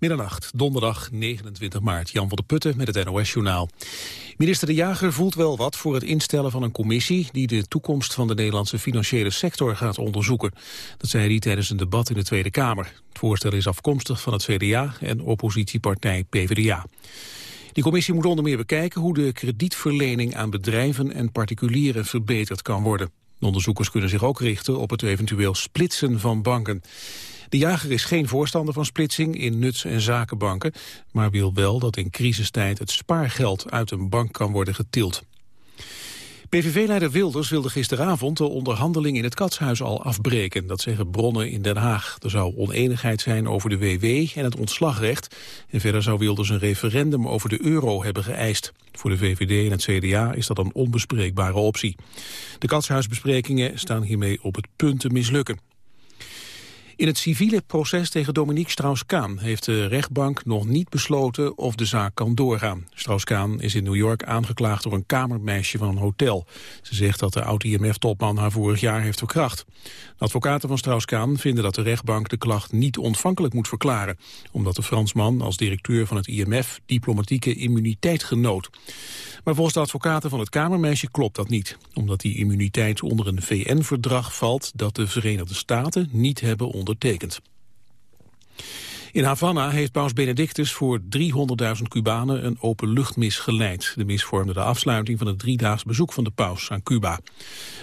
Middernacht, donderdag 29 maart. Jan van der Putten met het NOS-journaal. Minister De Jager voelt wel wat voor het instellen van een commissie... die de toekomst van de Nederlandse financiële sector gaat onderzoeken. Dat zei hij tijdens een debat in de Tweede Kamer. Het voorstel is afkomstig van het CDA en oppositiepartij PvdA. Die commissie moet onder meer bekijken hoe de kredietverlening aan bedrijven en particulieren verbeterd kan worden. De onderzoekers kunnen zich ook richten op het eventueel splitsen van banken. De jager is geen voorstander van splitsing in nuts- en zakenbanken... maar wil wel dat in crisistijd het spaargeld uit een bank kan worden getild. PVV-leider Wilders wilde gisteravond de onderhandeling in het Katshuis al afbreken. Dat zeggen bronnen in Den Haag. Er zou oneenigheid zijn over de WW en het ontslagrecht. En verder zou Wilders een referendum over de euro hebben geëist. Voor de VVD en het CDA is dat een onbespreekbare optie. De Katshuisbesprekingen staan hiermee op het punt te mislukken. In het civiele proces tegen Dominique Strauss-Kaan heeft de rechtbank nog niet besloten of de zaak kan doorgaan. Strauss-Kaan is in New York aangeklaagd door een kamermeisje van een hotel. Ze zegt dat de oud-IMF-topman haar vorig jaar heeft verkracht. De advocaten van Strauss-Kaan vinden dat de rechtbank de klacht niet ontvankelijk moet verklaren, omdat de Fransman als directeur van het IMF diplomatieke immuniteit genoot. Maar volgens de advocaten van het Kamermeisje klopt dat niet. Omdat die immuniteit onder een VN-verdrag valt dat de Verenigde Staten niet hebben ondertekend. In Havana heeft paus Benedictus voor 300.000 Cubanen een openluchtmis geleid. De mis vormde de afsluiting van het driedaags bezoek van de paus aan Cuba.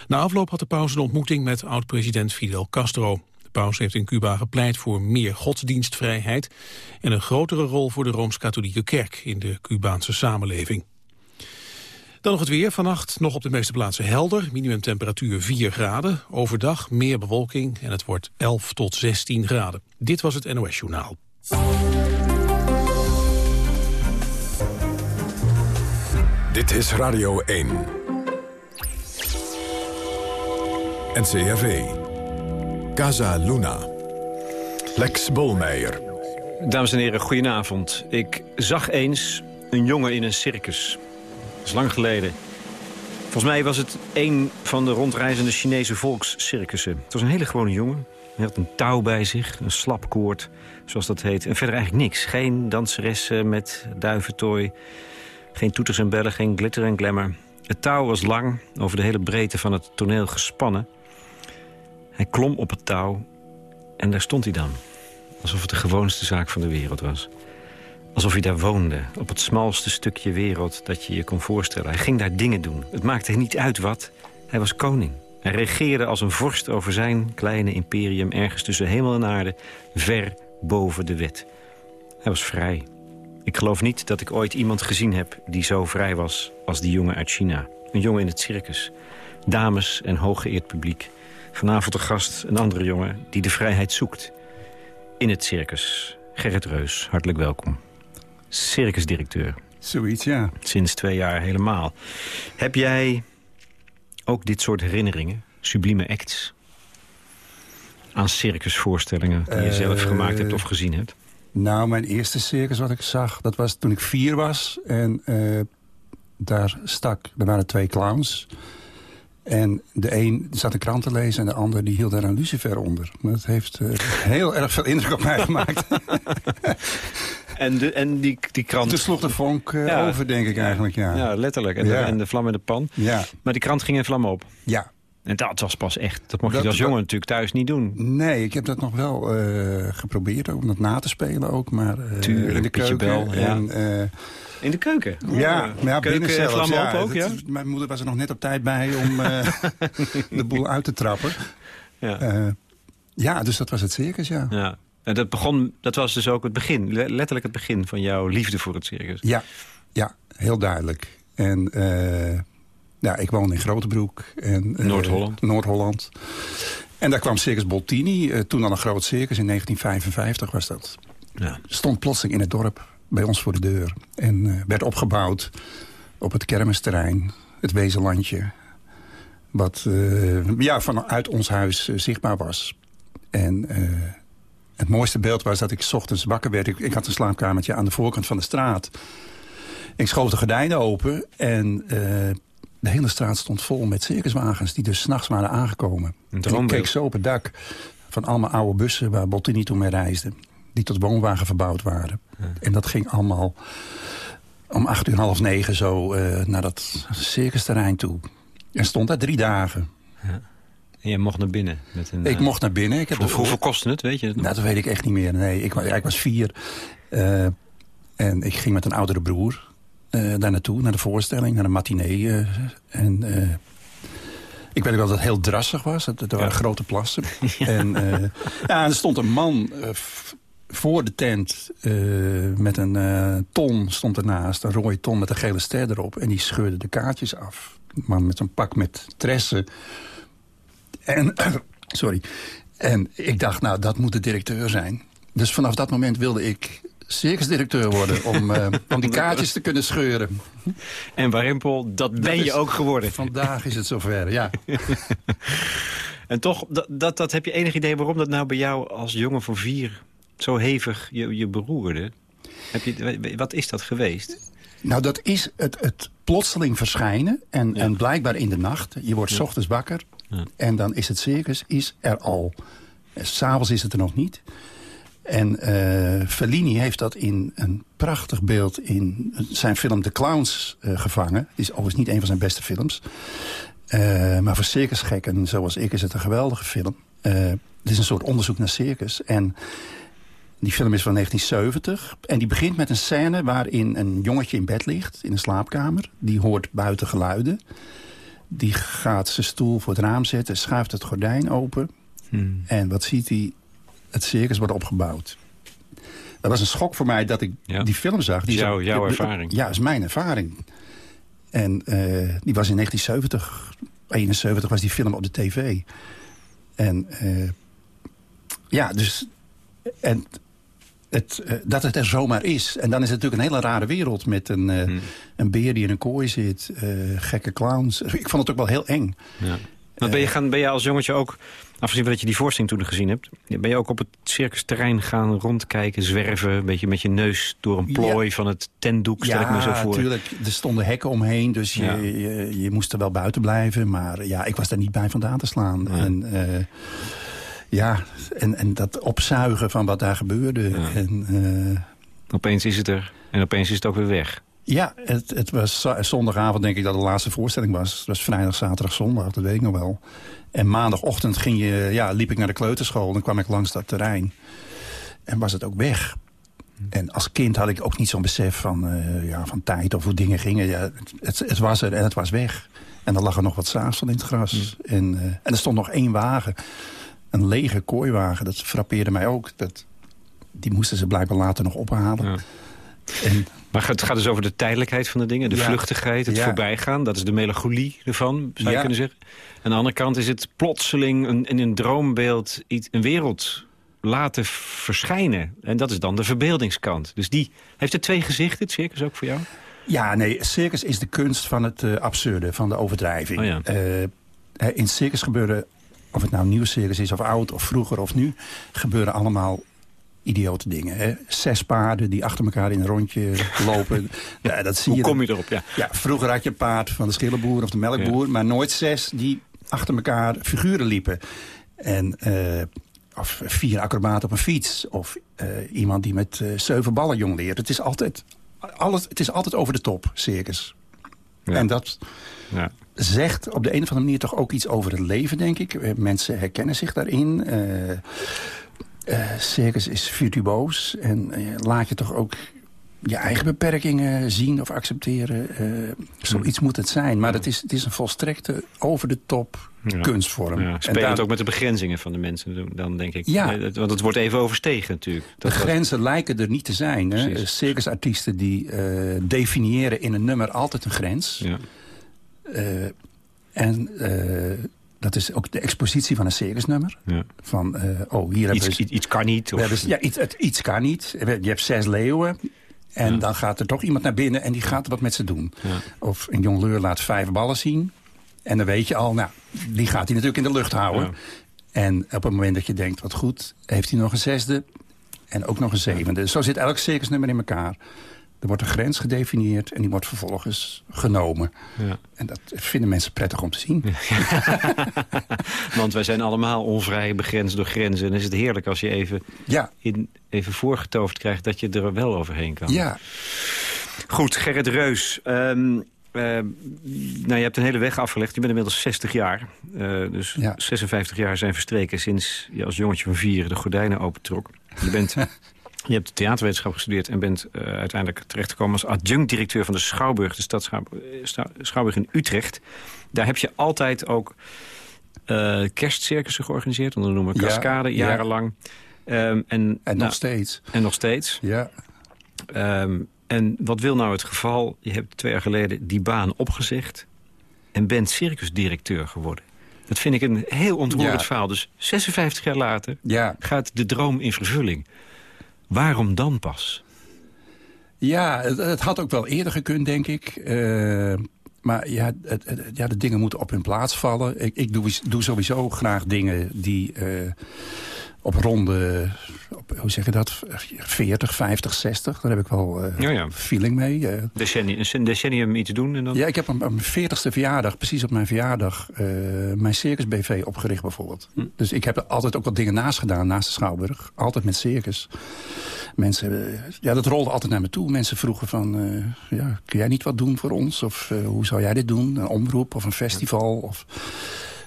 Na afloop had de paus een ontmoeting met oud-president Fidel Castro. De paus heeft in Cuba gepleit voor meer godsdienstvrijheid... en een grotere rol voor de Rooms-Katholieke Kerk in de Cubaanse samenleving. Dan nog het weer. Vannacht nog op de meeste plaatsen helder. Minimumtemperatuur 4 graden. Overdag meer bewolking en het wordt 11 tot 16 graden. Dit was het NOS Journaal. Dit is Radio 1. NCRV. Casa Luna. Lex Bolmeijer. Dames en heren, goedenavond. Ik zag eens een jongen in een circus lang geleden. Volgens mij was het een van de rondreizende Chinese volkscircussen. Het was een hele gewone jongen. Hij had een touw bij zich, een slapkoord, zoals dat heet. En verder eigenlijk niks. Geen danseressen met duiventooi. Geen toeters en bellen, geen glitter en glamour. Het touw was lang, over de hele breedte van het toneel gespannen. Hij klom op het touw en daar stond hij dan. Alsof het de gewoonste zaak van de wereld was. Alsof hij daar woonde, op het smalste stukje wereld dat je je kon voorstellen. Hij ging daar dingen doen. Het maakte niet uit wat. Hij was koning. Hij regeerde als een vorst over zijn kleine imperium... ergens tussen hemel en aarde, ver boven de wet. Hij was vrij. Ik geloof niet dat ik ooit iemand gezien heb die zo vrij was als die jongen uit China. Een jongen in het circus. Dames en hooggeëerd publiek. Vanavond de gast, een andere jongen die de vrijheid zoekt. In het circus. Gerrit Reus, hartelijk welkom circusdirecteur. Zoiets, ja. Sinds twee jaar helemaal. Heb jij ook dit soort herinneringen, sublieme acts... aan circusvoorstellingen die je zelf gemaakt hebt of gezien hebt? Nou, mijn eerste circus wat ik zag, dat was toen ik vier was. En uh, daar stak, er waren twee clowns. En de een zat een krant te lezen en de ander die hield daar een lucifer onder. Maar dat heeft uh, heel erg veel indruk op mij gemaakt. En, de, en die, die krant... Toen sloeg de vonk uh, over, denk ik eigenlijk, ja. Ja, letterlijk. En, de, en de vlam in de pan. Ja. Maar die krant ging in vlam op. Ja. En dat was pas echt. Dat mocht dat, je als jongen natuurlijk thuis niet doen. Nee, ik heb dat nog wel uh, geprobeerd om dat na te spelen ook. Maar uh, Tuurlijk, in de keuken. Bel, ja. en, in de keuken? Ja, maar ja binnen zelfs. Ja, op ook, ja? Mijn moeder was er nog net op tijd bij om de boel uit te trappen. Ja. ja, dus dat was het circus, ja. ja. En dat, begon, dat was dus ook het begin, letterlijk het begin van jouw liefde voor het circus. Ja, ja heel duidelijk. En uh, ja, ik woon in Grotebroek. en uh, Noord-Holland. Noord-Holland. En daar kwam Circus Boltini, uh, toen al een groot circus, in 1955 was dat. Ja. Stond plotseling in het dorp, bij ons voor de deur. En werd opgebouwd op het kermisterrein, het Wezenlandje. Wat ja, vanuit ons huis zichtbaar was. En het mooiste beeld was dat ik s ochtends wakker werd. Ik, ik, had een slaapkamertje aan de voorkant van de straat. Ik schoof de gordijnen open en uh, de hele straat stond vol met circuswagens... die dus s'nachts waren aangekomen. En ik keek zo op het dak van allemaal oude bussen waar Bottini toen mee reisde. die tot woonwagen verbouwd waren. En dat ging allemaal om acht uur, half negen zo uh, naar dat circusterrein toe. En stond daar drie dagen. Ja. En jij mocht naar binnen? Met een, ik mocht naar binnen. Ik heb voor, hoeveel kostte het, weet je het Nou, dat weet ik echt niet meer. Nee, ik, ik was vier. Uh, en ik ging met een oudere broer uh, daar naartoe, naar de voorstelling, naar de matinee. en ik weet wel dat het heel drassig was. Er waren grote plassen. En, ja, er stond een man voor de tent uh, met een uh, ton stond ernaast. Een rode ton met een gele ster erop. En die scheurde de kaartjes af. Een man met een pak met tressen. En, sorry. En ik dacht, nou, dat moet de directeur zijn. Dus vanaf dat moment wilde ik circusdirecteur worden... om, uh, om die kaartjes te kunnen scheuren. En Warimpel, dat, dat ben je ook geworden. Vandaag is het zover, ja. en toch, dat, dat, dat, heb je enig idee waarom dat nou bij jou als jongen van vier zo hevig je, je beroerde. Heb je, wat is dat geweest? Nou, dat is het, het plotseling verschijnen. En, en blijkbaar in de nacht. Je wordt s ochtends wakker. En dan is het circus is er al. S'avonds is het er nog niet. En uh, Fellini heeft dat in een prachtig beeld in zijn film The Clowns uh, gevangen. Het is overigens niet een van zijn beste films. Maar voor circusgekken zoals ik is het een geweldige film. het is een soort onderzoek naar circus. En die film is van 1970 en die begint met een scène waarin een jongetje in bed ligt in een slaapkamer. Die hoort buiten geluiden. Die gaat zijn stoel voor het raam zetten, schuift het gordijn open. Hmm. En wat ziet hij? Het circus wordt opgebouwd. Dat was een schok voor mij dat ik die film zag. Die jouw, jouw ervaring? Ja, dat is mijn ervaring. En uh, die was in 1970, 71 was die film op de tv. En uh, ja, dus... En het, uh, dat het er zomaar is. En dan is het natuurlijk een hele rare wereld met een, uh, hmm. een beer die in een kooi zit, uh, gekke clowns. Ik vond het ook wel heel eng. Ja. Maar ben, je gaan, ben je als jongetje ook, afgezien van dat je die voorstelling toen gezien hebt... ben je ook op het circusterrein gaan rondkijken, zwerven... een beetje met je neus door een plooi van het tentdoek, stel ik me zo voor. Ja, natuurlijk. Er stonden hekken omheen, dus je, je, je, moest er wel buiten blijven. Maar ja, ik was daar niet bij vandaan te slaan. En, ja, en, en dat opzuigen van wat daar gebeurde. En, uh, opeens is het er en opeens is het ook weer weg. Ja, het, het was zondagavond denk ik dat de laatste voorstelling was. Het was vrijdag, zaterdag, zondag, dat weet ik nog wel. En maandagochtend ging je, ja, liep ik naar de kleuterschool... en dan kwam ik langs dat terrein. En was het ook weg. En als kind had ik ook niet zo'n besef van, uh, ja, van tijd of hoe dingen gingen. Ja, het, het, was er en het was weg. En dan lag er nog wat van in het gras. En, uh, en er stond nog één wagen een lege kooiwagen. Dat frappeerde mij ook. Dat, die moesten ze blijkbaar later nog ophalen. Ja. En, maar het gaat dus over de tijdelijkheid van de dingen. De vluchtigheid, het voorbijgaan. Dat is de melancholie ervan, zou je kunnen zeggen. Aan de andere kant is het plotseling een, in een droombeeld iets, een wereld laten verschijnen. En dat is dan de verbeeldingskant. Dus die heeft het twee gezichten, het circus ook voor jou? Ja, nee, circus is de kunst van het uh, absurde, van de overdrijving. Oh ja. uh, in circus gebeuren of het nou een nieuwe series is of oud of vroeger of nu... gebeuren allemaal idiote dingen. Hè? Zes paarden die achter elkaar in een rondje lopen. Ja, dat zie Hoe kom je erop? Ja. ja, vroeger had je een paard van de schillenboer of de melkboer... maar nooit zes die achter elkaar figuren liepen. En, uh, of vier acrobaten op een fiets. Of uh, iemand die met uh, zeven ballen jong leert. Het is altijd, alles, het is altijd over de top, circus. Ja. En dat... Ja zegt op de een of andere manier toch ook iets over het leven, denk ik. Eh, mensen herkennen zich daarin. Uh, uh, circus is virtuoos en laat je toch ook je eigen beperkingen zien of accepteren. zoiets moet het zijn. Maar het is, het is een volstrekte over de top kunstvorm. Ja, spelend ook met de begrenzingen van de mensen dan, denk ik. Ja. Want het wordt even overstegen natuurlijk. Dat de grenzen lijken er niet te zijn. Hè? Circusartiesten die definiëren in een nummer altijd een grens. Ja. Uh, en uh, dat is ook de expositie van een circusnummer. Ja. Van, uh, oh, hier iets, hebben we, iets kan niet. Of... Hebben, ja, iets, het, iets kan niet. Je hebt zes leeuwen. En ja. dan gaat er toch iemand naar binnen en die gaat wat met ze doen. Ja. Of een jongleur laat vijf ballen zien. En dan weet je al, nou, die gaat hij natuurlijk in de lucht houden. En op het moment dat je denkt, wat goed, heeft hij nog een zesde. En ook nog een zevende. Zo zit elk circusnummer in elkaar. Er wordt een grens gedefinieerd en die wordt vervolgens genomen. Ja. En dat vinden mensen prettig om te zien. Want wij zijn allemaal onvrij, begrensd door grenzen. En is het heerlijk als je even, ja. in, even voorgetoverd krijgt... dat je er wel overheen kan. Ja. Goed, Gerrit Reus. Um, nou, je hebt een hele weg afgelegd. Je bent inmiddels 60 jaar. Uh, dus ja. 56 jaar zijn verstreken sinds je als jongetje van vier de gordijnen opentrok. Je bent Je hebt theaterwetenschap gestudeerd en bent uh, uiteindelijk terechtgekomen als adjunct-directeur van de Schouwburg, de stad Schouwburg in Utrecht. Daar heb je altijd ook uh, kerstcircussen georganiseerd, onder de noemer Cascade, jarenlang. Ja. Um, en, en nog nou, steeds. En nog steeds. Ja. Um, en wat wil nou het geval? Je hebt twee jaar geleden die baan opgezegd en bent circusdirecteur geworden. Dat vind ik een heel ontroerend verhaal. Dus 56 jaar later ja. gaat de droom in vervulling. Waarom dan pas? Ja, het, het had ook wel eerder gekund, denk ik. Uh, maar ja, het, ja, de dingen moeten op hun plaats vallen. Ik, ik doe, sowieso graag dingen die... Uh, op ronde, op, hoe zeg je dat, 40, 50, 60. Daar heb ik wel uh, ja, ja. feeling mee. Uh, decennium, een decennium iets doen? En dan... Ja, ik heb op mijn 40ste verjaardag, precies op mijn verjaardag... Uh, mijn Circus BV opgericht bijvoorbeeld. Hm. Dus ik heb er altijd ook wat dingen naast gedaan, naast de Schouwburg. Altijd met circus. Mensen, ja, dat rolde altijd naar me toe. Mensen vroegen van, ja, kun jij niet wat doen voor ons? Of hoe zou jij dit doen? Een omroep of een festival of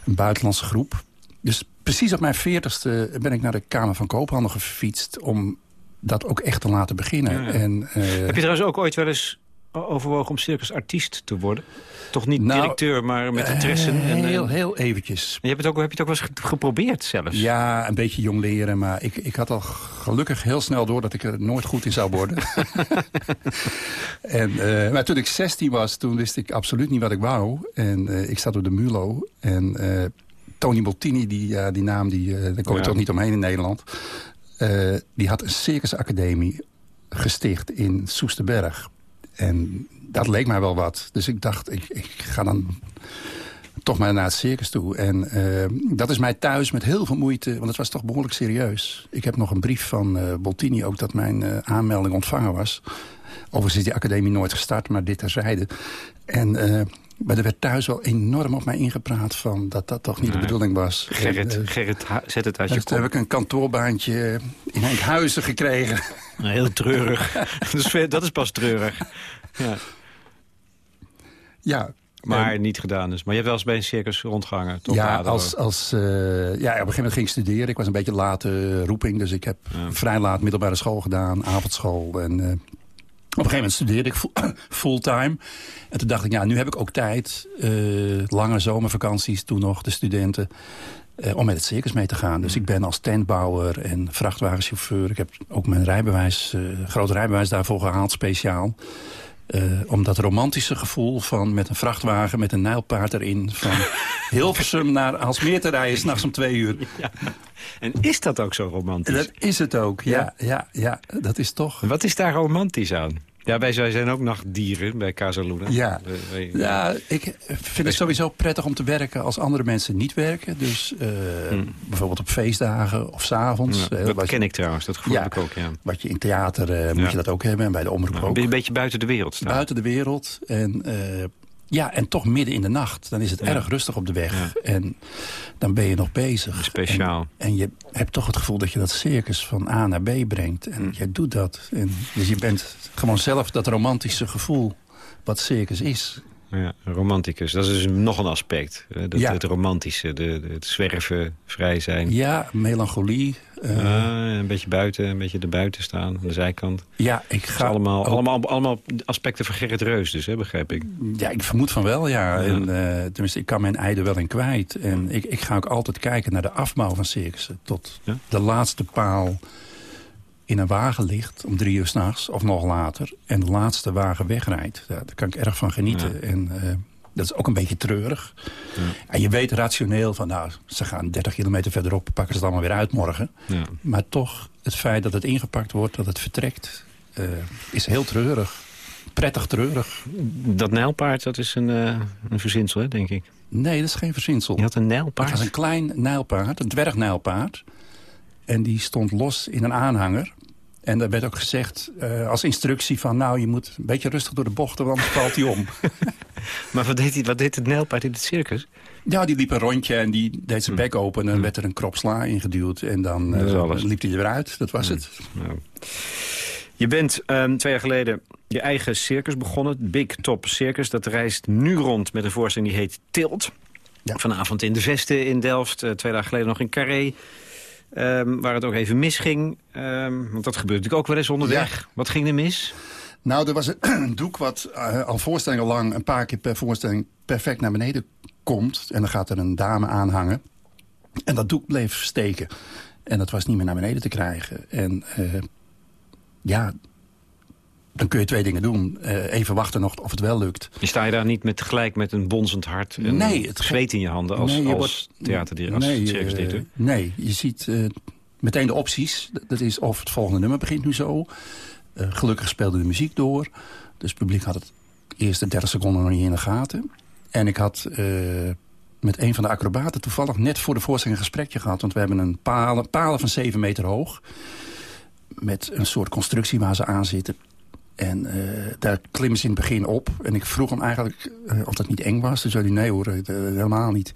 een buitenlandse groep. Dus precies op mijn veertigste ben ik naar de Kamer van Koophandel gefietst... om dat ook echt te laten beginnen. En, uh, Heb je trouwens ook ooit wel eens overwogen om circusartiest te worden? Toch niet nou, directeur, maar met interesse? Uh, en, heel, heel eventjes. Je hebt het ook, heb je het ook wel eens geprobeerd zelfs? Ja, een beetje jong leren. Maar ik, ik had al gelukkig heel snel door dat ik er nooit goed in zou worden. en, uh, maar toen ik 16 was, toen wist ik absoluut niet wat ik wou. En ik zat op de MULO. En Tony Bottini, die, die naam, die, uh, daar kom je toch niet omheen in Nederland. Uh, die had een circusacademie gesticht in Soesterberg. En dat leek mij wel wat. Dus ik dacht, ik, ik ga dan toch maar naar het circus toe. En uh, dat is mij thuis met heel veel moeite, want het was toch behoorlijk serieus. Ik heb nog een brief van uh, Bottini ook dat mijn uh, aanmelding ontvangen was. Overigens is die academie nooit gestart, maar dit terzijde. En maar er werd thuis wel enorm op mij ingepraat van dat dat toch niet de bedoeling was. Gerrit, en, uh, Gerrit zet het uit je Toen heb ik een kantoorbaantje in Enkhuizen gekregen. Nou, heel treurig. dat, is, pas treurig. Ja. ja maar niet gedaan dus. Maar je hebt wel eens bij een circus rondgehangen, toch? Ja, als, als, uh, ja, op een gegeven moment ging ik studeren. Ik was een beetje late roeping. Dus ik heb vrij laat middelbare school gedaan, avondschool. En uh, op een gegeven moment studeerde ik fulltime. En toen dacht ik, ja, nu heb ik ook tijd. Uh, lange zomervakanties, toen nog, de studenten. Uh, om met het circus mee te gaan. Dus ik ben als tentbouwer en vrachtwagenchauffeur. Ik heb ook mijn rijbewijs, uh, groot rijbewijs daarvoor gehaald, speciaal. Om dat romantische gevoel van met een vrachtwagen met een nijlpaard erin... van Hilversum naar Alsmeer te rijden, s'nachts om twee uur. Ja. En is dat ook zo romantisch? Dat is het ook, ja. ja. ja, dat is toch... Wat is daar romantisch aan? Ja, wij zijn ook nachtdieren bij Casaluna. Ja, ja ik vind het sowieso prettig om te werken als andere mensen niet werken. Dus uh, hmm. bijvoorbeeld op feestdagen of s'avonds. Ja, dat ken ik trouwens, dat gevoel ja, ik ook, ja. Wat je in theater uh, moet je dat ook hebben en bij de omroep ook. Een beetje buiten de wereld staan. Buiten de wereld. En uh, ja, en toch midden in de nacht. Dan is het erg rustig op de weg. En dan ben je nog bezig. Speciaal. En, en, je hebt toch het gevoel dat je dat circus van A naar B brengt. En mm. jij doet dat. En, dus je bent gewoon zelf dat romantische gevoel wat circus is. Ja, romanticus. Dat is dus nog een aspect. Dat, Het romantische, de, het zwerven, vrij zijn. Ja, melancholie. Uh, een beetje buiten, een beetje erbuiten staan, aan de zijkant. Ja, ik ga... Allemaal, allemaal, allemaal aspecten van Gerrit Reus dus, hè, begrijp ik. Ja, ik vermoed van wel, ja. En, uh, tenminste, ik kan mijn eide wel in kwijt. En ik, ik ga ook altijd kijken naar de afbouw van circussen. Tot de laatste paal in een wagen ligt om drie uur s'nachts of nog later... en de laatste wagen wegrijdt. Ja, daar kan ik erg van genieten. En uh, dat is ook een beetje treurig. Ja. En je weet rationeel van, nou, ze gaan 30 kilometer verderop... pakken ze het allemaal weer uit morgen. Ja. Maar toch, het feit dat het ingepakt wordt, dat het vertrekt... Uh, is heel treurig. Prettig treurig. Dat nijlpaard, dat is een, uh, een verzinsel, hè, denk ik. Nee, dat is geen verzinsel. Je had een nijlpaard? Het was een klein nijlpaard, een dwergnijlpaard. En die stond los in een aanhanger. En daar werd ook gezegd als instructie van... nou, je moet een beetje rustig door de bochten, want anders valt hij om. maar wat deed, hij, wat deed het nijlpaard in het circus? Ja, die liep een rondje en die deed zijn bek open... en dan werd er een krop sla ingeduwd en dan liep hij er weer uit. Dat was het. Nou. Je bent um, twee jaar geleden je eigen circus begonnen. Big Top Circus. Dat reist nu rond met een voorstelling die heet Tilt. Ja. Vanavond in de Vesten in Delft. Uh, twee dagen geleden nog in Carré. Um, waar het ook even misging. Um, want dat gebeurt natuurlijk ook wel eens onderweg. Wat ging er mis? Nou, er was een doek wat uh, al voorstellingen lang... een paar keer per voorstelling perfect naar beneden komt. En dan gaat er een dame aanhangen. En dat doek bleef steken. En dat was niet meer naar beneden te krijgen. En uh, ja, dan kun je twee dingen doen. Uh, even wachten nog of het wel lukt. Je sta je daar niet met tegelijk met een bonzend hart en nee, het zweet in je handen als, nee, je als theaterdirecteur? Nee, uh, nee, je ziet uh, meteen de opties. Dat is of het volgende nummer begint nu zo. gelukkig speelde de muziek door. Dus het publiek had het eerste 30 seconden nog niet in de gaten. En ik had met een van de acrobaten toevallig net voor de voorstelling een gesprekje gehad. Want we hebben een palen, palen van 7 meter hoog met een soort constructie waar ze aan zitten. En uh, daar klimmen ze in het begin op. En ik vroeg hem eigenlijk uh, of dat niet eng was. Toen zei hij, nee hoor, uh, helemaal niet.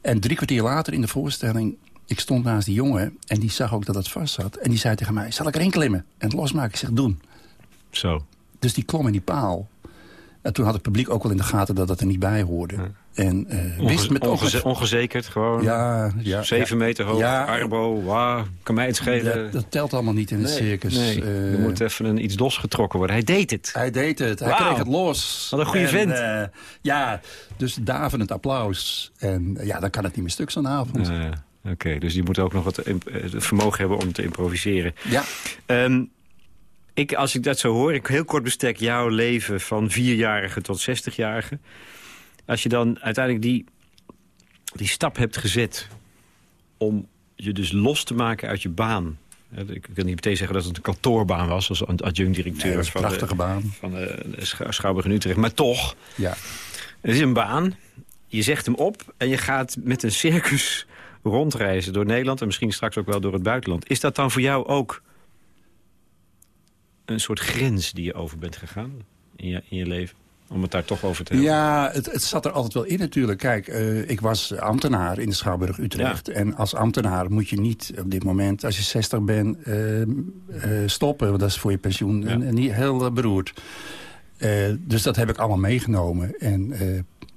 En drie kwartier later in de voorstelling... ik stond naast die jongen en die zag ook dat het vast zat. En die zei tegen mij, zal ik erin klimmen? En het losmaken? Ik zeg, doen. Zo. Dus die klom in die paal. En toen had het publiek ook wel in de gaten dat dat er niet bij hoorde. En, uh, wist met Onge ongezekerd gewoon. Ja, ja, Zeven meter hoog, ja, arbo, wauw, kan mij het schelen. Dat, dat, telt allemaal niet in het circus. Nee, uh, er moet even een, iets losgetrokken worden. Hij deed het. Hij deed het. Hij kreeg het los. Wat een goede vent. Uh, ja, dus daverend applaus. En ja, dan kan het niet meer stuk zo'n avond. Oké, dus je moet ook nog het, vermogen hebben om te improviseren. Ja. Um, ik, als ik dat zo hoor, ik heel kort bestek jouw leven van vierjarige tot 60-jarige. Als je dan uiteindelijk die, die stap hebt gezet om je dus los te maken uit je baan. Ik kan niet meteen zeggen dat het een kantoorbaan was als adjunct-directeur. Nee, van prachtige de, baan. Van de, Schouwburg in Utrecht. Maar toch, ja. het is een baan. Je zegt hem op en je gaat met een circus rondreizen door Nederland... en misschien straks ook wel door het buitenland. Is dat dan voor jou ook een soort grens die je over bent gegaan in je, in je leven? Om het daar toch over te hebben. Ja, het, het zat er altijd wel in natuurlijk. Kijk, uh, ik was ambtenaar in de Schouwburg Utrecht. En als ambtenaar moet je niet op dit moment, als je 60 bent, uh, uh, stoppen. Want dat is voor je pensioen ja. en, en, niet heel beroerd. dus dat heb ik allemaal meegenomen. En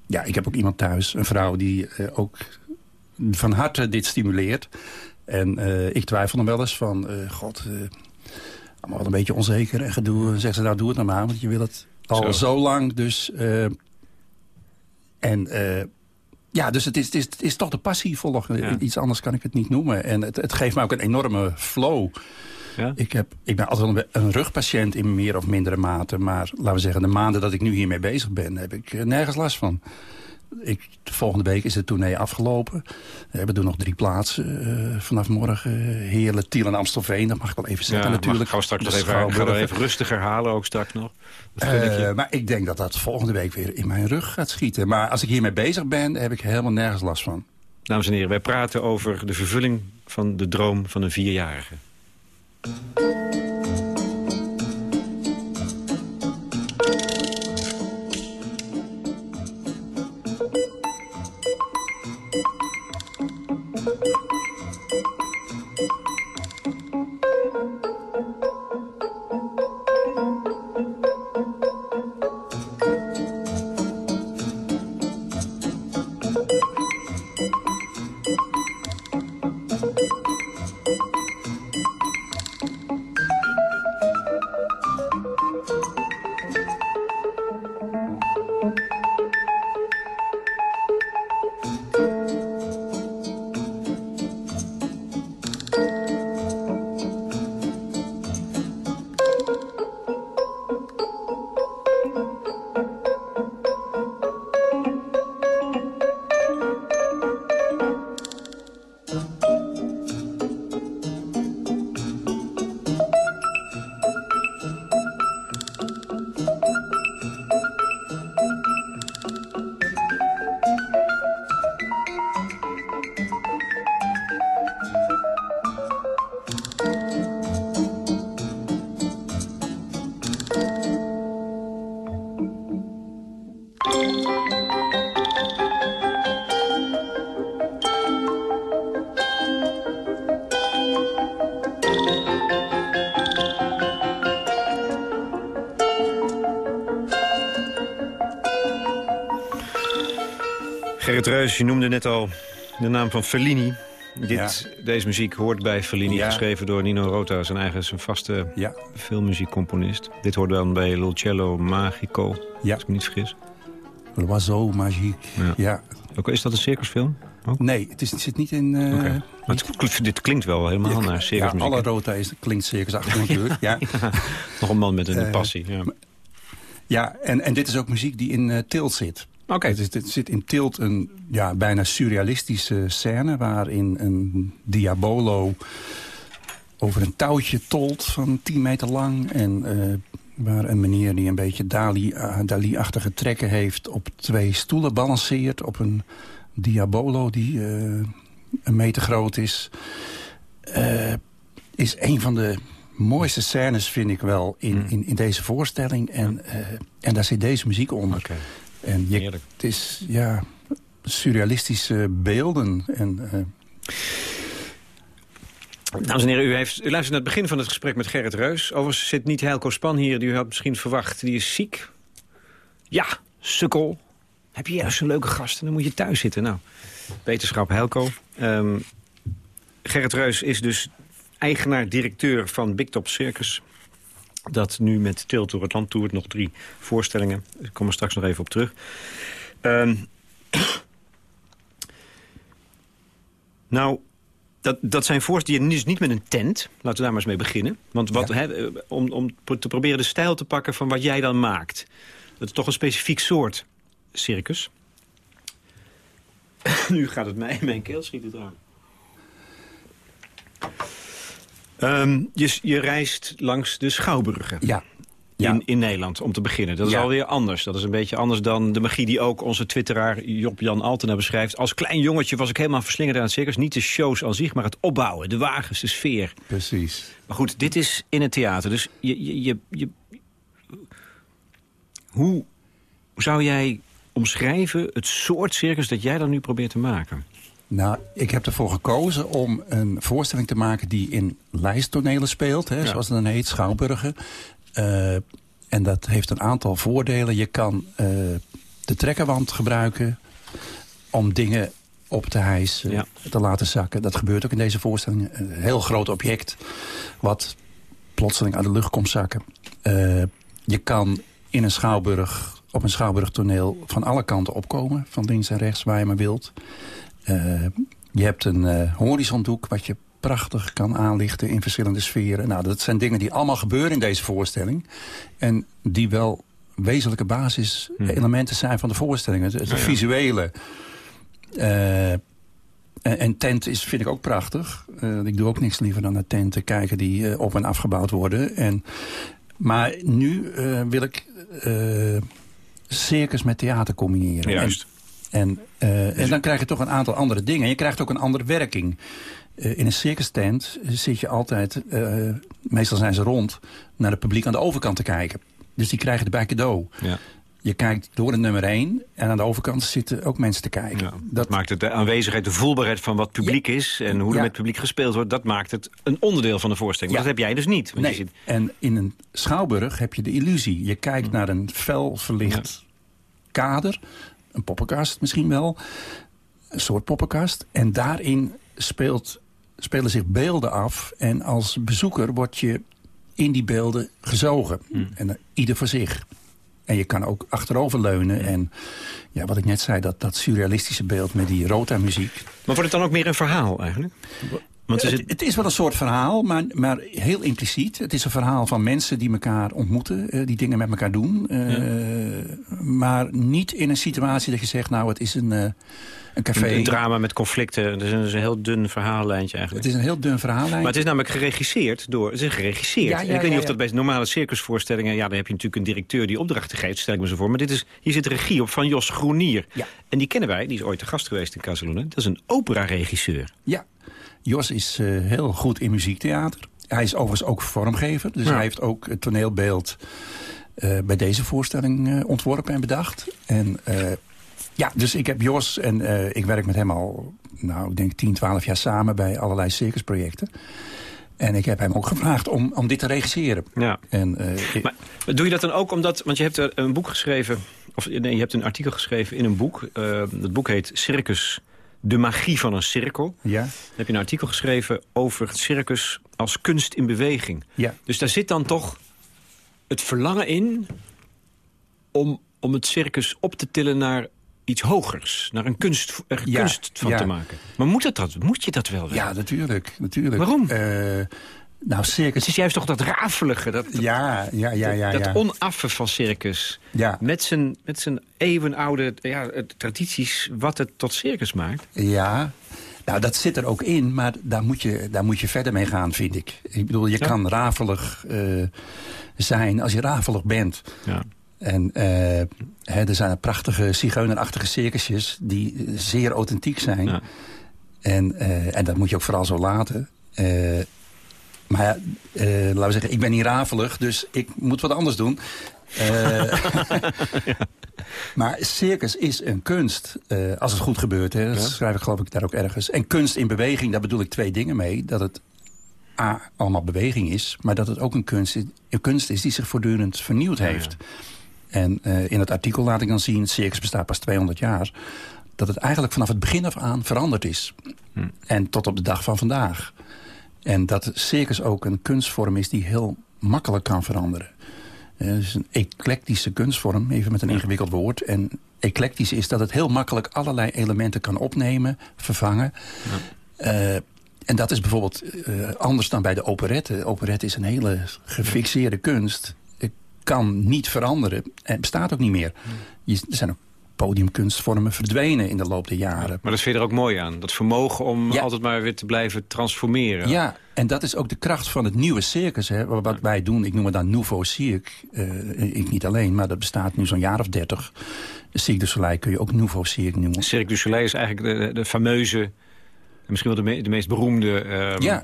ja, ik heb ook iemand thuis, een vrouw die ook van harte dit stimuleert. En ik twijfel dan wel eens van, god maar wat een beetje onzeker en gedoe. En zegt ze, nou doe het nou maar, want je wil het al zo, lang. Dus, uh, en uh, ja, dus het is, het, is, het is toch de passie volgen. Iets anders kan ik het niet noemen. En het, het geeft me ook een enorme flow. Ja? Ik, heb, ik ben altijd wel een, een, rugpatiënt in meer of mindere mate. Maar laten we zeggen, de maanden dat ik nu hiermee bezig ben... heb ik nergens last van ik, de volgende week is de tournee afgelopen. we doen nog drie plaatsen uh, vanaf morgen. Heerlen, Tiel en Amstelveen. Dat mag ik wel even zeggen ja, natuurlijk. Gaan we straks nog even, gaan we even rustig herhalen ook straks nog. Uh, maar ik denk dat dat volgende week weer in mijn rug gaat schieten. Maar als ik hiermee bezig ben, heb ik helemaal nergens last van. Dames en heren, wij praten over de vervulling van de droom van een vierjarige. Reus, je noemde net al de naam van Fellini. Dit, Deze muziek hoort bij Fellini, geschreven door Nino Rota... zijn eigen zijn vaste ja. filmmuziekcomponist. Dit hoort dan bij L'Uccello Magico, ja. als ik me niet vergis. L'Oiseau Magique, ja. Ook, is dat een circusfilm? Ook? Nee, het, is, het zit niet in... Uh, maar het, dit klinkt wel helemaal naar circusmuziek. Alle Rota is, klinkt circusachtig natuurlijk. ja. Nog een man met een uh, passie. Ja, ja en, en dit is ook muziek die in uh, Tilt zit. Oké. Het, het, zit in Tilt een ja, bijna surrealistische scène... waarin een Diabolo over een touwtje tolt van 10 meter lang... en waar een meneer die een beetje Dali-achtige trekken heeft... op twee stoelen balanceert op een Diabolo die uh, een meter groot is. Is een van de mooiste scènes, vind ik wel, in, hmm. in, in deze voorstelling. En, en daar zit deze muziek onder. Okay. En je, het is, ja, surrealistische beelden. En, Dames en heren, u, heeft, u luistert naar het begin van het gesprek met Gerrit Reus. Overigens zit niet Helco Span hier, die u had misschien verwacht. Die is ziek. Ja, sukkel. Heb je juist een leuke gast en dan moet je thuis zitten. Nou, wetenschap Helco. Um, Gerrit Reus is dus eigenaar-directeur van Big Top Circus. Dat nu met Tilt door het land toert. Nog drie voorstellingen. Ik kom er straks nog even op terug. Um, nou, dat, dat zijn voorstellingen dus niet met een tent. Laten we daar maar eens mee beginnen. Want wat, om, om te proberen de stijl te pakken van wat jij dan maakt. Dat is toch een specifiek soort circus. nu gaat het mij in mijn keel schieten trouwens. Um, je, je reist langs de Schouwburgen. Ja. In, in Nederland, om te beginnen. Dat is alweer anders. Dat is een beetje anders dan de magie die ook onze twitteraar Job-Jan Altena beschrijft. Als klein jongetje was ik helemaal verslingerd aan het circus. Niet de shows aan zich, maar het opbouwen, de wagens, de sfeer. Precies. Maar goed, dit is in het theater. Dus je, je, je, je hoe zou jij omschrijven het soort circus dat jij dan nu probeert te maken? Nou, ik heb ervoor gekozen om een voorstelling te maken die in lijsttonelen speelt. Hè, Zoals het dan heet, Schouwburgen. Uh, en dat heeft een aantal voordelen. Je kan uh, de trekkerwand gebruiken om dingen op te hijsen, te laten zakken. Dat gebeurt ook in deze voorstelling. Een heel groot object wat plotseling uit de lucht komt zakken. Uh, je kan in een schouwburg op een Schouwburgtoneel van alle kanten opkomen. Van links en rechts, waar je maar wilt. Uh, je hebt een uh, horizondoek wat je prachtig kan aanlichten in verschillende sferen. Nou, dat zijn dingen die allemaal gebeuren in deze voorstelling. En die wel wezenlijke basiselementen zijn van de voorstelling. Het, het visuele. Uh, en, en, tent is, vind ik ook prachtig. ik doe ook niks liever dan naar tenten kijken die op en afgebouwd worden. En, maar nu wil ik circus met theater combineren. Juist. En, uh, en dan krijg je toch een aantal andere dingen. Je krijgt ook een andere werking. Uh, in een circus tent zit je altijd, uh, meestal zijn ze rond... naar het publiek aan de overkant te kijken. Dus die krijgen erbij cadeau. Ja. Je kijkt door de nummer 1 en aan de overkant zitten ook mensen te kijken. Ja, dat, maakt het de aanwezigheid, de voelbaarheid van wat publiek is... en hoe er met het publiek gespeeld wordt... dat maakt het een onderdeel van de voorstelling. Dat heb jij dus niet. Want nee. je zit... En in een schouwburg heb je de illusie. Je kijkt naar een fel verlicht kader. Een poppenkast misschien wel. Een soort poppenkast. En daarin speelt, spelen zich beelden af. En als bezoeker word je in die beelden gezogen. Hmm. En ieder voor zich. En je kan ook achteroverleunen. En ja, wat ik net zei, dat, dat surrealistische beeld met die rota-muziek. Maar wordt het dan ook meer een verhaal eigenlijk? Want het, het, is wel een soort verhaal, maar, maar heel impliciet. Het is een verhaal van mensen die elkaar ontmoeten, uh, die dingen met elkaar doen. Uh, Maar niet in een situatie dat je zegt, nou het is een, uh, een café. Een, een, drama met conflicten, het is, een, het is een heel dun verhaallijntje eigenlijk. Het is een heel dun verhaallijntje. Maar het is namelijk geregisseerd door, het is geregisseerd. Ja, ja, ik weet niet of dat bij normale circusvoorstellingen, ja dan heb je natuurlijk een directeur die opdrachten geeft, stel ik me zo voor. Maar dit is, hier zit regie op van Jos Groenier. Ja. En die kennen wij, die is ooit te gast geweest in Casaluna. Dat is een opera-regisseur. Ja, Jos is uh, heel goed in muziektheater. Hij is overigens ook vormgever. Dus hij heeft ook het toneelbeeld uh, bij deze voorstelling uh, ontworpen en bedacht. En ja, dus ik heb Jos en ik werk met hem al, nou, ik denk 10, 12 jaar samen bij allerlei circusprojecten. En ik heb hem ook gevraagd om, om dit te regisseren. Ja. En, maar doe je dat dan ook omdat... Want je hebt er een boek geschreven... Of nee, je hebt een artikel geschreven in een boek. Het boek heet Circus, de magie van een cirkel. Ja. Dan heb je een artikel geschreven over het circus als kunst in beweging. Ja. Dus daar zit dan toch het verlangen in... om, om het circus op te tillen naar iets hogers. Naar een kunst, er Ja, kunst van ja. te maken. Maar moet, dat, moet je dat wel? Ja, natuurlijk. natuurlijk. Waarom? Eh, nou, circus... Het is juist toch dat rafelige, dat, Ja, ja, ja, ja. dat ja. onaffe van circus. ja. Met zijn, met zijn eeuwenoude ja, tradities, wat het tot circus maakt. Ja, nou dat zit er ook in, maar daar moet je, daar moet je verder mee gaan, vind ik. Ik bedoel, je Ja. kan rafelig eh, zijn als je rafelig bent. Ja. En eh, hè, er zijn prachtige zigeunerachtige circusjes die zeer authentiek zijn. Ja. En, eh, en dat moet je ook vooral zo laten. Maar ja, eh, laten we zeggen, ik ben niet rafelig, dus ik moet wat anders doen. Eh, Maar circus is een kunst, eh, als het goed gebeurt. Hè. Dat Ja. schrijf ik geloof ik daar ook ergens. En kunst in beweging, daar bedoel ik twee dingen mee. Dat het A, allemaal beweging is, maar dat het ook een kunst is, een kunst is die zich voortdurend vernieuwd heeft. En in het artikel laat ik dan zien, circus bestaat pas 200 jaar... dat het eigenlijk vanaf het begin af aan veranderd is. Hm. En tot op de dag van vandaag. En dat circus ook een kunstvorm is die heel makkelijk kan veranderen. Eh, Het is een eclectische kunstvorm, even met een ingewikkeld woord. En eclectisch is dat het heel makkelijk allerlei elementen kan opnemen, vervangen. Eh, en dat is bijvoorbeeld eh, anders dan bij de operette. De operette is een hele gefixeerde kunst. Het kan niet veranderen en bestaat ook niet meer. Je, er zijn ook podiumkunstvormen verdwenen in de loop der jaren. Maar dat vind je er ook mooi aan. Dat vermogen om Ja. altijd maar weer te blijven transformeren. Ja, en dat is ook de kracht van het nieuwe circus. Hè. Wat wij doen, ik noem het dan Nouveau Cirque. Eh, ik niet alleen, maar dat bestaat nu zo'n jaar of dertig. Cirque du Soleil kun je ook Nouveau Cirque noemen. Cirque du Soleil is eigenlijk de, de fameuze... Misschien wel de, me- de meest beroemde ehm, Ja,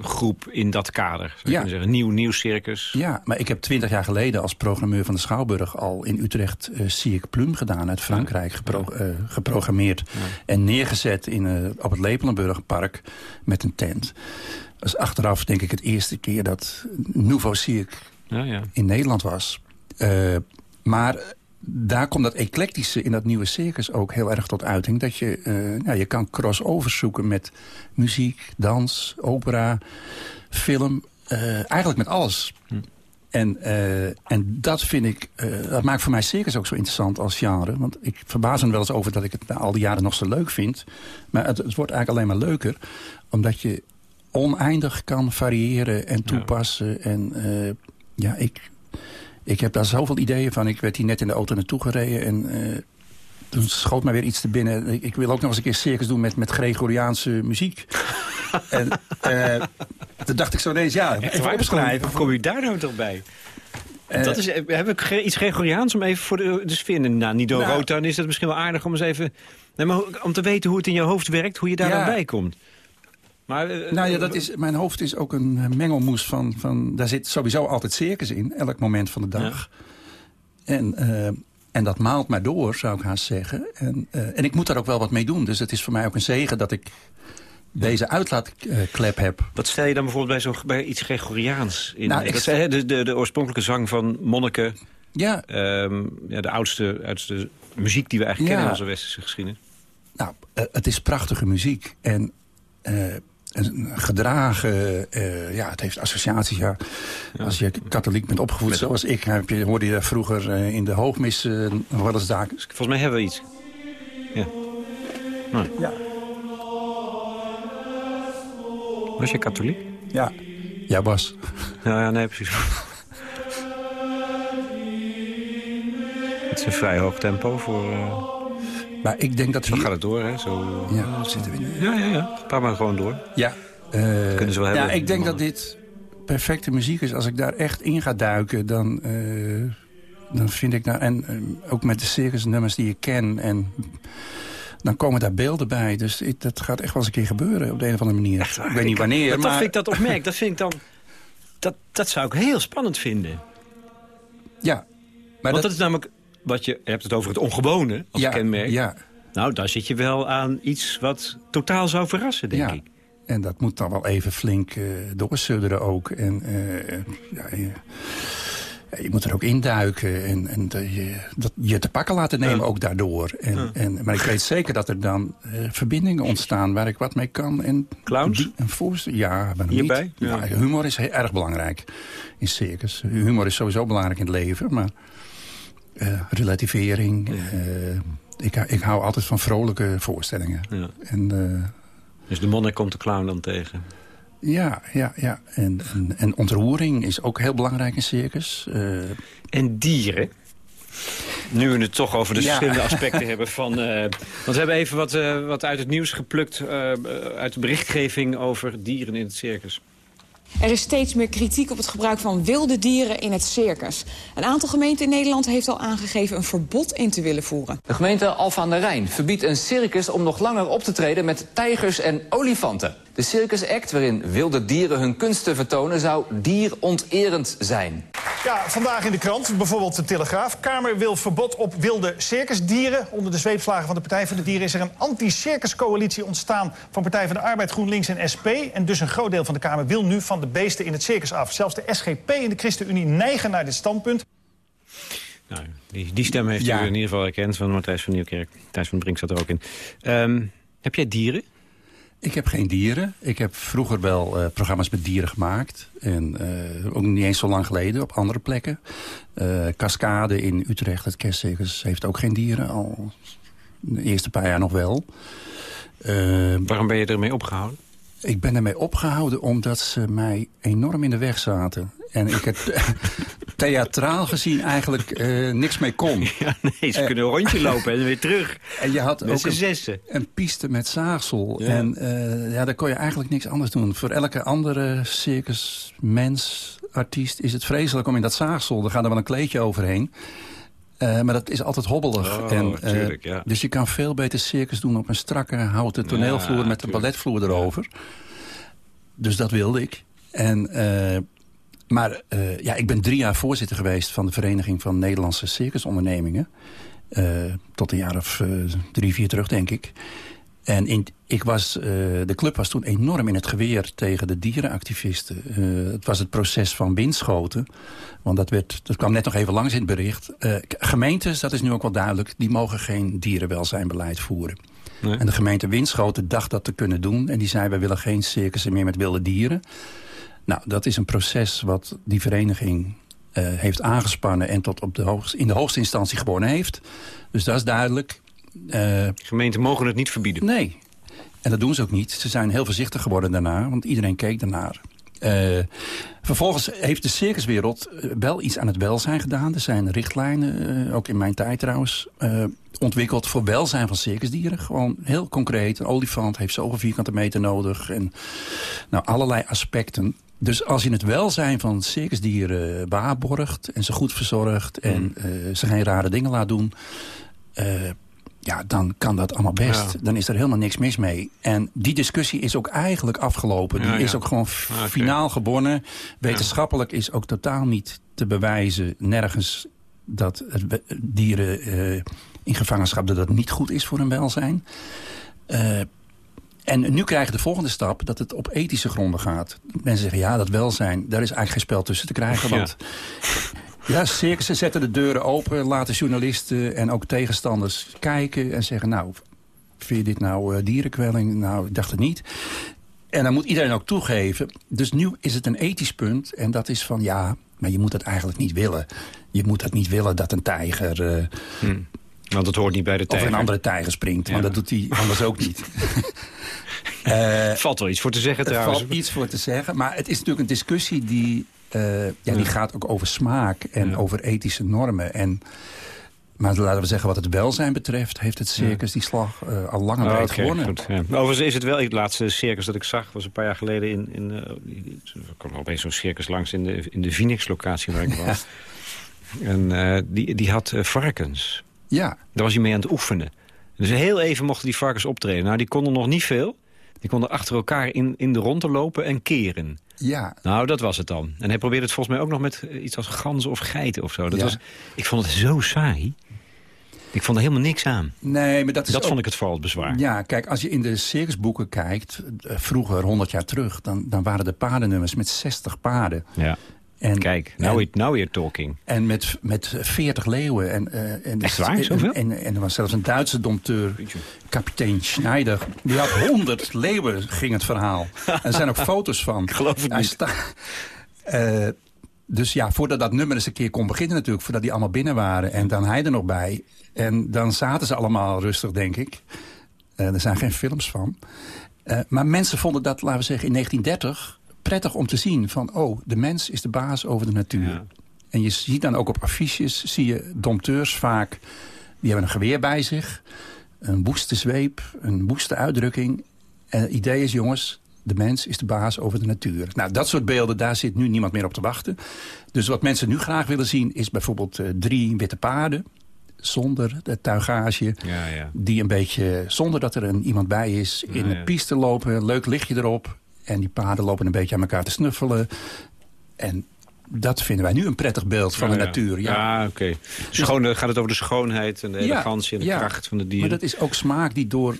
groep in dat kader. Zou Ja. zeggen. Nieuw, nieuw circus. ja, maar ik heb twintig jaar geleden als programmeur van de Schouwburg... al in Utrecht eh Cirque Plume gedaan uit Frankrijk. Gepro eh, geprogrammeerd en neergezet in, eh, op het Lepelenburgpark met een tent. Dat is achteraf denk ik het eerste keer dat Nouveau Cirque Ja, ja. in Nederland was. Eh, maar daar komt dat eclectische in dat nieuwe circus ook heel erg tot uiting. Dat je, eh, nou, je kan crossovers zoeken met muziek, dans, opera, film. eh, eigenlijk met alles. En, eh, en dat vind ik, dat maakt voor mij circus ook zo interessant als genre. Want ik verbaas me wel eens over dat ik het na al die jaren nog zo leuk vind. Maar het, het wordt eigenlijk alleen maar leuker. Omdat je oneindig kan variëren en toepassen. En ja, ik, ik heb daar zoveel ideeën van. Ik werd hier net in de auto naartoe gereden en eh, toen schoot mij weer iets te binnen. Ik, ik wil ook nog eens een keer circus doen met, met Gregoriaanse muziek. en eh, toen dacht ik zo ineens, ja, En even waar opschrijven. Kom, je daar nou toch bij? Eh, dat is, heb ik iets Gregoriaans om even voor de, de sfeer... Nou, Nido Nou. Rota, dan is dat misschien wel aardig om eens even... Nee, maar om te weten hoe het in je hoofd werkt, hoe je daar Ja. dan bij komt. Maar, eh, Nou ja, dat is, mijn hoofd is ook een eh, mengelmoes van, van... Daar zit sowieso altijd circus in, elk moment van de dag. En, eh, en dat maalt mij door, zou ik haast zeggen. En, eh, en ik moet daar ook wel wat mee doen. Dus het is voor mij ook een zegen dat ik deze uitlaatklep heb. Wat stel je dan bijvoorbeeld bij, zo, bij iets Gregoriaans in? Nou, dat, de, de, de oorspronkelijke zang van monniken. Ja, ehm, ja, de oudste, oudste muziek die we eigenlijk Ja. kennen in onze westerse geschiedenis. nou, eh, het is prachtige muziek. En eh, gedragen, eh, ja, het heeft associaties. Ja. Als je katholiek bent opgevoed Met- zoals ik, heb je, hoorde je daar vroeger eh, in de hoogmis eh, nog wel eens daar. Volgens mij hebben we iets. Ja. Nou, Ja, was je katholiek? ja. Ja, Bas. Ja, ja nee, precies. Het is een vrij hoog tempo voor... Maar ik denk dat hier... gaat het door, hè? Zo, eh, Ja, zitten we nu. ja, ja, ja. Paar maar gewoon door. Ja. eh, Kunnen ze wel hebben. Ja, ik denk dat dit perfecte muziek is. Als ik daar echt in ga duiken, dan, eh, dan vind ik... Nou, en ook met de circusnummers die ik ken... En, dan komen daar beelden bij. Dus ik- dat gaat echt wel eens een keer gebeuren op de een of andere manier. ik weet niet wanneer, Maar maar... dat vind ik dat opmerk. Dat vind ik dan... Dat, dat zou ik heel spannend vinden. Ja, maar Want dat, dat is namelijk... Wat je, je hebt het over het ongewone als ja, kenmerk. Ja, Nou, daar zit je wel aan iets wat totaal zou verrassen, denk Ja. ik. En dat moet dan wel even flink uh, doorsudderen ook. En ja, je, je, moet er ook induiken en, en je, dat, je te pakken laten nemen ook daardoor. En, en, maar ik weet zeker dat er dan verbindingen ontstaan waar ik wat mee kan. En Clowns? En voorst ja, maar Hierbij? Niet. Ja. humor is heel erg belangrijk in circus. Humor is sowieso belangrijk in het leven, maar relativering... ik, ik hou altijd van vrolijke voorstellingen. Ja. En, dus de monnik komt de clown dan tegen? Ja, ja, ja. En, en, en ontroering is ook heel belangrijk in circus. En dieren? Nu we het toch over de verschillende aspecten hebben van... Uh, want we hebben even wat, uh, wat uit het nieuws geplukt... uit de berichtgeving over dieren in het circus. Er is steeds meer kritiek op het gebruik van wilde dieren in het circus. Een aantal gemeenten in Nederland heeft al aangegeven een verbod in te willen voeren. De gemeente Alphen aan de Rijn verbiedt een circus om nog langer op te treden met tijgers en olifanten. De Circus Act, waarin wilde dieren hun kunsten vertonen, zou dieronterend zijn. Ja, vandaag in de krant, bijvoorbeeld de Telegraaf. Kamer wil verbod op wilde circusdieren. Onder de zweepslagen van de Partij voor de Dieren is er een anti-circuscoalitie ontstaan... van Partij van de Arbeid, GroenLinks en SP. En dus een groot deel van de Kamer wil nu van de beesten in het circus af. Zelfs de SGP en de ChristenUnie neigen naar dit standpunt. Nou, die, die stem heeft ja. u in ieder geval herkend van Matthijs van Nieuwkerk. Thijs van Brink zat er ook in. Um, heb jij dieren? Ik heb geen dieren. Ik heb vroeger wel uh, programma's met dieren gemaakt. En uh, ook niet eens zo lang geleden op andere plekken. Uh, Cascade in Utrecht, het kerstcircus, heeft ook geen dieren. Al de eerste paar jaar nog wel. Waarom ben je ermee opgehouden? Ik ben ermee opgehouden omdat ze mij enorm in de weg zaten. En ik heb theatraal gezien eigenlijk uh, niks mee kon. Ja, nee, ze uh, kunnen een rondje lopen en weer terug. En je had met ook een, een piste met zaagsel. Ja. En uh, ja, daar kon je eigenlijk niks anders doen. Voor elke andere circus, mens, artiest is het vreselijk om in dat zaagsel... daar gaat er wel een kleedje overheen. Uh, maar dat is altijd hobbelig. Oh, en, tuurlijk, ja. Dus je kan veel beter circus doen op een strakke houten toneelvloer... Ja, met een balletvloer erover. Dus dat wilde ik. En... Maar uh, ja, ik ben drie jaar voorzitter geweest van de Vereniging van Nederlandse Circusondernemingen. Uh, tot een jaar of uh, drie, vier terug, denk ik. En in, ik was, de club was toen enorm in het geweer tegen de dierenactivisten. het was het proces van windschoten. Want dat, werd, dat kwam net nog even langs in het bericht. gemeentes, dat is nu ook wel duidelijk, die mogen geen dierenwelzijnbeleid voeren. Nee. En de gemeente Winschoten dacht dat te kunnen doen. En die zei, wij willen geen circussen meer met wilde dieren. Nou, dat is een proces wat die vereniging uh, heeft aangespannen... en tot op de hoogst, in de hoogste instantie gewonnen heeft. Dus dat is duidelijk. Uh, Gemeenten mogen het niet verbieden? Nee. En dat doen ze ook niet. Ze zijn heel voorzichtig geworden daarna, want iedereen keek daarnaar. Uh, vervolgens heeft de circuswereld wel iets aan het welzijn gedaan. Er zijn richtlijnen, ook in mijn tijd trouwens... ontwikkeld voor welzijn van circusdieren. Gewoon heel concreet. Een olifant heeft zoveel vierkante meter nodig. En nou, allerlei aspecten. Dus als je het welzijn van circusdieren waarborgt... en ze goed verzorgt en mm. uh, ze geen rare dingen laat doen... Uh, ja, dan kan dat allemaal best. Ja. Dan is er helemaal niks mis mee. En die discussie is ook eigenlijk afgelopen. Die ja, ja. is ook gewoon okay. finaal gewonnen. Wetenschappelijk is ook totaal niet te bewijzen... nergens dat het dieren uh, in gevangenschap... dat dat niet goed is voor hun welzijn. En nu krijgen de volgende stap dat het op ethische gronden gaat. Mensen zeggen, ja, dat welzijn, daar is eigenlijk geen spel tussen te krijgen. Want ja, circussen zetten de deuren open, laten journalisten en ook tegenstanders kijken... en zeggen, nou, vind je dit nou uh, dierenkwelling? Nou, ik dacht het niet. En dan moet iedereen ook toegeven. Dus nu is het een ethisch punt en dat is van, ja, maar je moet het eigenlijk niet willen. Je moet het niet willen dat een tijger... Uh, hmm. Want het hoort niet bij de tijger. Of een andere tijger springt, ja. want dat doet hij anders ook niet. uh, valt wel iets voor te zeggen trouwens. valt iets voor te zeggen, maar het is natuurlijk een discussie die, uh, ja, die gaat ook over smaak en ja. over ethische normen. En, maar laten we zeggen, wat het welzijn betreft... heeft het circus die slag uh, al lang en breed oh, okay, gewonnen. Goed, ja. Overigens is het wel het laatste circus dat ik zag... was een paar jaar geleden in... in er kwam opeens zo'n circus langs in de, in de Phoenix-locatie waar ik was. en die, die had varkens. Ja. Daar was hij mee aan het oefenen. Dus heel even mochten die varkens optreden. Nou, die konden nog niet veel. Die konden achter elkaar in, in de rondte lopen en keren. Ja. Nou, dat was het dan. En hij probeerde het volgens mij ook nog met iets als ganzen of geiten of zo. Dat ja. was, ik vond het zo saai. Ik vond er helemaal niks aan. Nee, maar dat is Dat ook- vond ik het vooral het bezwaar. Ja, kijk, als je in de circusboeken kijkt, eh, vroeger, 100 jaar terug... dan, dan waren de paardennummers met 60 paarden. Ja. En, Kijk, now, en, now we're talking. en met, met 40 leeuwen. En, eh, en, Echt waar? Zoveel? En, en, en er was zelfs een Duitse dompteur, kapitein Schneider. Die had 100 leeuwen, ging het verhaal. En er zijn ook foto's van. Ik geloof het niet. Eh, dus ja, voordat dat nummer eens een keer kon beginnen natuurlijk... voordat die allemaal binnen waren en dan hij er nog bij... en dan zaten ze allemaal rustig, denk ik. Eh, er zijn geen films van. Maar mensen vonden dat, laten we zeggen, in 1930 prettig om te zien. Van, oh, de mens is de baas over de natuur. Ja. En je ziet dan ook op affiches, zie je dompteurs vaak... die hebben een geweer bij zich, een woeste zweep, een woeste uitdrukking. En het idee is, jongens, de mens is de baas over de natuur. Nou, dat soort beelden, daar zit nu niemand meer op te wachten. Dus wat mensen nu graag willen zien, is bijvoorbeeld eh, drie witte paarden... zonder de tuigage, Ja, ja. die een beetje, zonder dat er een, iemand bij is... in de ja. piste lopen, leuk lichtje erop... en die paarden lopen een beetje aan elkaar te snuffelen. En dat vinden wij nu een prettig beeld van de Ja, natuur. Ja. Ja, oké. Schoon, dan gaat het over de schoonheid en de elegantie en de kracht van de Maar dieren. dat is ook smaak die door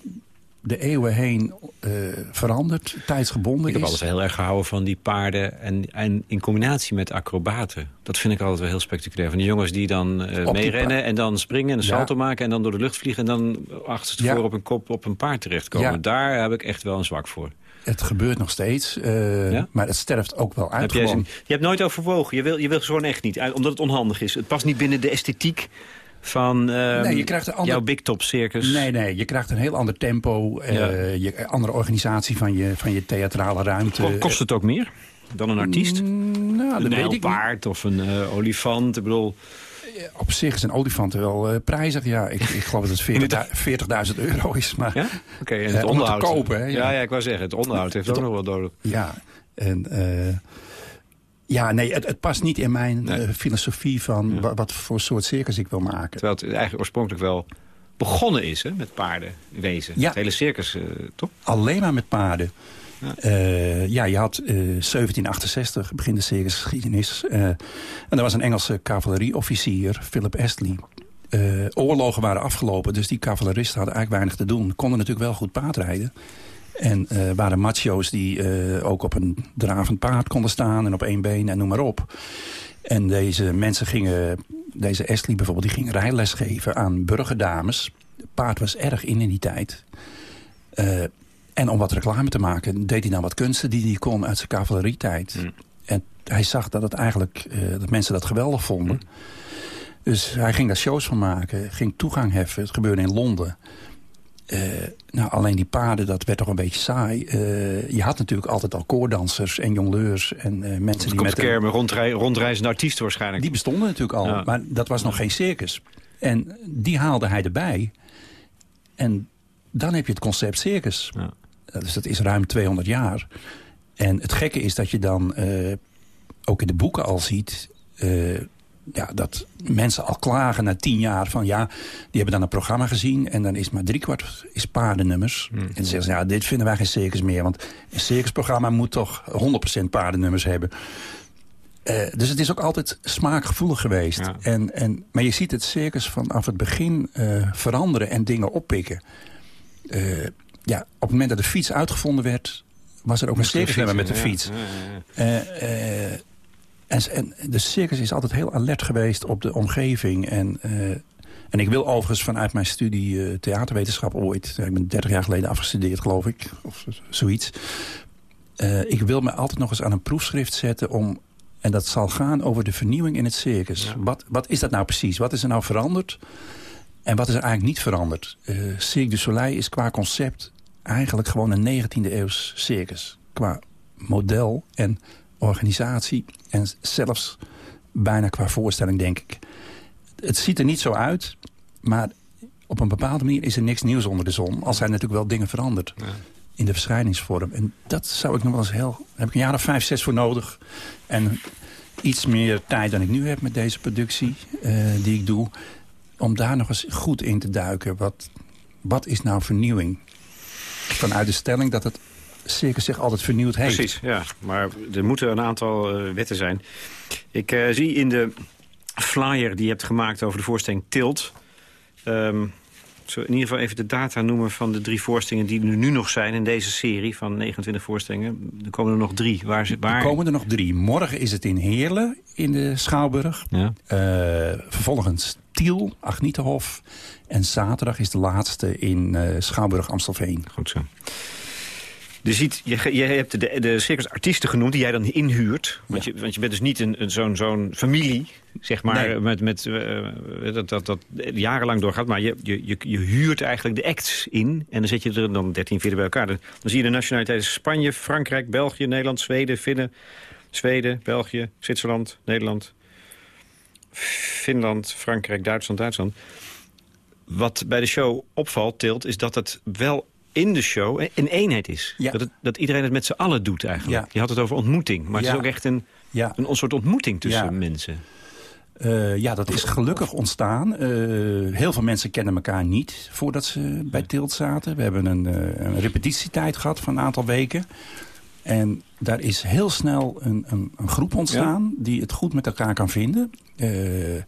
de eeuwen heen eh, verandert, tijdsgebonden Ik heb is. altijd heel erg gehouden van die paarden en, en in combinatie met acrobaten. Dat vind ik altijd wel heel spectaculair. Van die jongens die dan die meerennen en dan springen en een salto maken... en dan door de lucht vliegen en dan achterstevoren Ja. op een kop op een paard terechtkomen. Daar heb ik echt wel een zwak voor. Het gebeurt nog steeds, eh, Ja? maar het sterft ook wel uit. Heb gewoon. je hebt nooit overwogen. Je wil, je wil gewoon echt niet. Omdat het onhandig is. Het past niet binnen de esthetiek van ehm, Nee, je krijgt een ander- jouw big top circus. Nee, nee, je krijgt een heel ander tempo, eh, Ja. je, andere organisatie van je, van je theatrale ruimte. Ko- Kost het ook meer dan een artiest? Mm, Nou, een dat weet ik niet. paard of een eh, olifant. Ik bedoel, Op zich is een olifant wel eh, prijzig. Ja, ik, ik geloof dat het 40 40.000 euro is. Maar ja? Oké, en Eh, het om het te onderhoud. kopen, hè, ja. ja. Ja, ik wou zeggen, het onderhoud heeft ook nog wel nodig. Ja, en eh, ja, nee, het, het past niet in mijn Nee. eh, filosofie van wa- wat voor soort circus ik wil maken. Terwijl het eigenlijk oorspronkelijk wel begonnen is hè, met paarden wezen. Ja. Het hele circus, eh, toch? Alleen maar met paarden. Ja. Ja, ja je had eh 1768, begin de circusgeschiedenis. eh, en er was een Engelse cavalerieofficier, Philip Astley. Eh, oorlogen waren afgelopen, dus die cavaleristen hadden eigenlijk weinig te doen. Konden natuurlijk wel goed paardrijden. En eh, waren macho's die eh, ook op een dravend paard konden staan en op één been en noem maar op. En deze mensen gingen, deze Astley bijvoorbeeld, die ging rijles geven aan burgerdames. Paard was erg in in die tijd. Eh, en om wat reclame te maken, deed hij dan wat kunsten die hij kon uit zijn cavalerietijd. Mm. En hij zag dat, het eigenlijk, eh, dat mensen dat geweldig vonden. Mm. Dus hij ging daar shows van maken, ging toegang heffen. Het gebeurde in Londen. Eh, nou, alleen die paarden, dat werd toch een beetje saai. Eh, je had natuurlijk altijd al koordansers en jongleurs en mensen die met een- kermen, rondrij, rondreizende artiesten waarschijnlijk. die bestonden natuurlijk al, Ja. maar dat was nog geen circus. En die haalde hij erbij. En dan heb je het concept circus. Ja. Uh, Dus dat is ruim 200 jaar. En het gekke is dat je dan eh, ook in de boeken al ziet... eh, ja, dat mensen al klagen na tien jaar van... ja, die hebben dan een programma gezien... en dan is maar driekwart is paardennummers. En dan zeggen ze, ja, dit vinden wij geen circus meer... want een circusprogramma moet toch 100% paardennummers hebben... Eh, dus het is ook altijd smaakgevoelig geweest. Ja. En, en, maar je ziet het circus vanaf het begin eh, veranderen en dingen oppikken. Ja, op het moment dat de fiets uitgevonden werd... was er ook een circusnummer met de fiets. ja, ja, ja. Eh, eh, en, en de circus is altijd heel alert geweest op de omgeving. En, eh, en ik wil overigens vanuit mijn studie eh, theaterwetenschap ooit... ik ben 30 jaar geleden afgestudeerd, geloof ik, of zoiets... Eh, ik wil me altijd nog eens aan een proefschrift zetten om... en dat zal gaan over de vernieuwing in het circus. Ja. Wat, wat is dat nou precies? Wat is er nou veranderd? En wat is er eigenlijk niet veranderd? Eh Cirque du Soleil is qua concept eigenlijk gewoon een 19e eeuws circus. Qua model en organisatie en zelfs bijna qua voorstelling, denk ik. Het ziet er niet zo uit, maar op een bepaalde manier is er niks nieuws onder de zon. Al zijn natuurlijk wel dingen veranderd Ja. in de verschijningsvorm. En dat zou ik nog wel eens heel... Daar heb ik een jaar of vijf, zes voor nodig. En iets meer tijd dan ik nu heb met deze productie eh, die ik doe. Om daar nog eens goed in te duiken. Wat, wat is nou vernieuwing? Vanuit de stelling dat het circus zich altijd vernieuwd heeft. Precies, ja. Maar er moeten een aantal eh, wetten zijn. Ik eh, zie in de flyer die je hebt gemaakt over de voorstelling Tilt... Um, zo in ieder geval even de data noemen van de drie voorstellingen... die er nu nog zijn in deze serie van 29 voorstellingen. Er komen er nog drie. Waar, waar... Er komen er nog drie. Morgen is het in Heerlen in de Schouwburg. Ja. Uh, vervolgens Tiel, Agnietenhof. En zaterdag is de laatste in uh, Schouwburg Amstelveen. Goed zo. Je, ziet, je, je hebt de, de circusartiesten genoemd die jij dan inhuurt. Want, je, want je bent dus niet een, een zo'n zo'n familie, zeg maar, met, met, uh, dat, dat, dat jarenlang doorgaat. Maar je, je, je, huurt eigenlijk de acts in. En dan zet je er dan 13, 14 bij elkaar. Dan, zie je de nationaliteiten Spanje, Frankrijk, België, Nederland, Zweden, Finnen, Zweden, België, Zwitserland, Nederland, Finland, Frankrijk, Duitsland, Duitsland. Wat bij de show opvalt, Tilt, is dat het wel in de show een eenheid is. Dat, het, dat iedereen het met z'n allen doet eigenlijk. Je had het over ontmoeting, maar het is ook echt een, een, soort ontmoeting tussen mensen. Uh, ja, dat is gelukkig ontstaan. Uh, heel veel mensen kennen elkaar niet voordat ze bij Tilt zaten. We hebben een, uh, een repetitietijd gehad van een aantal weken. En daar is heel snel een, een, een groep ontstaan die het goed met elkaar kan vinden. Uh,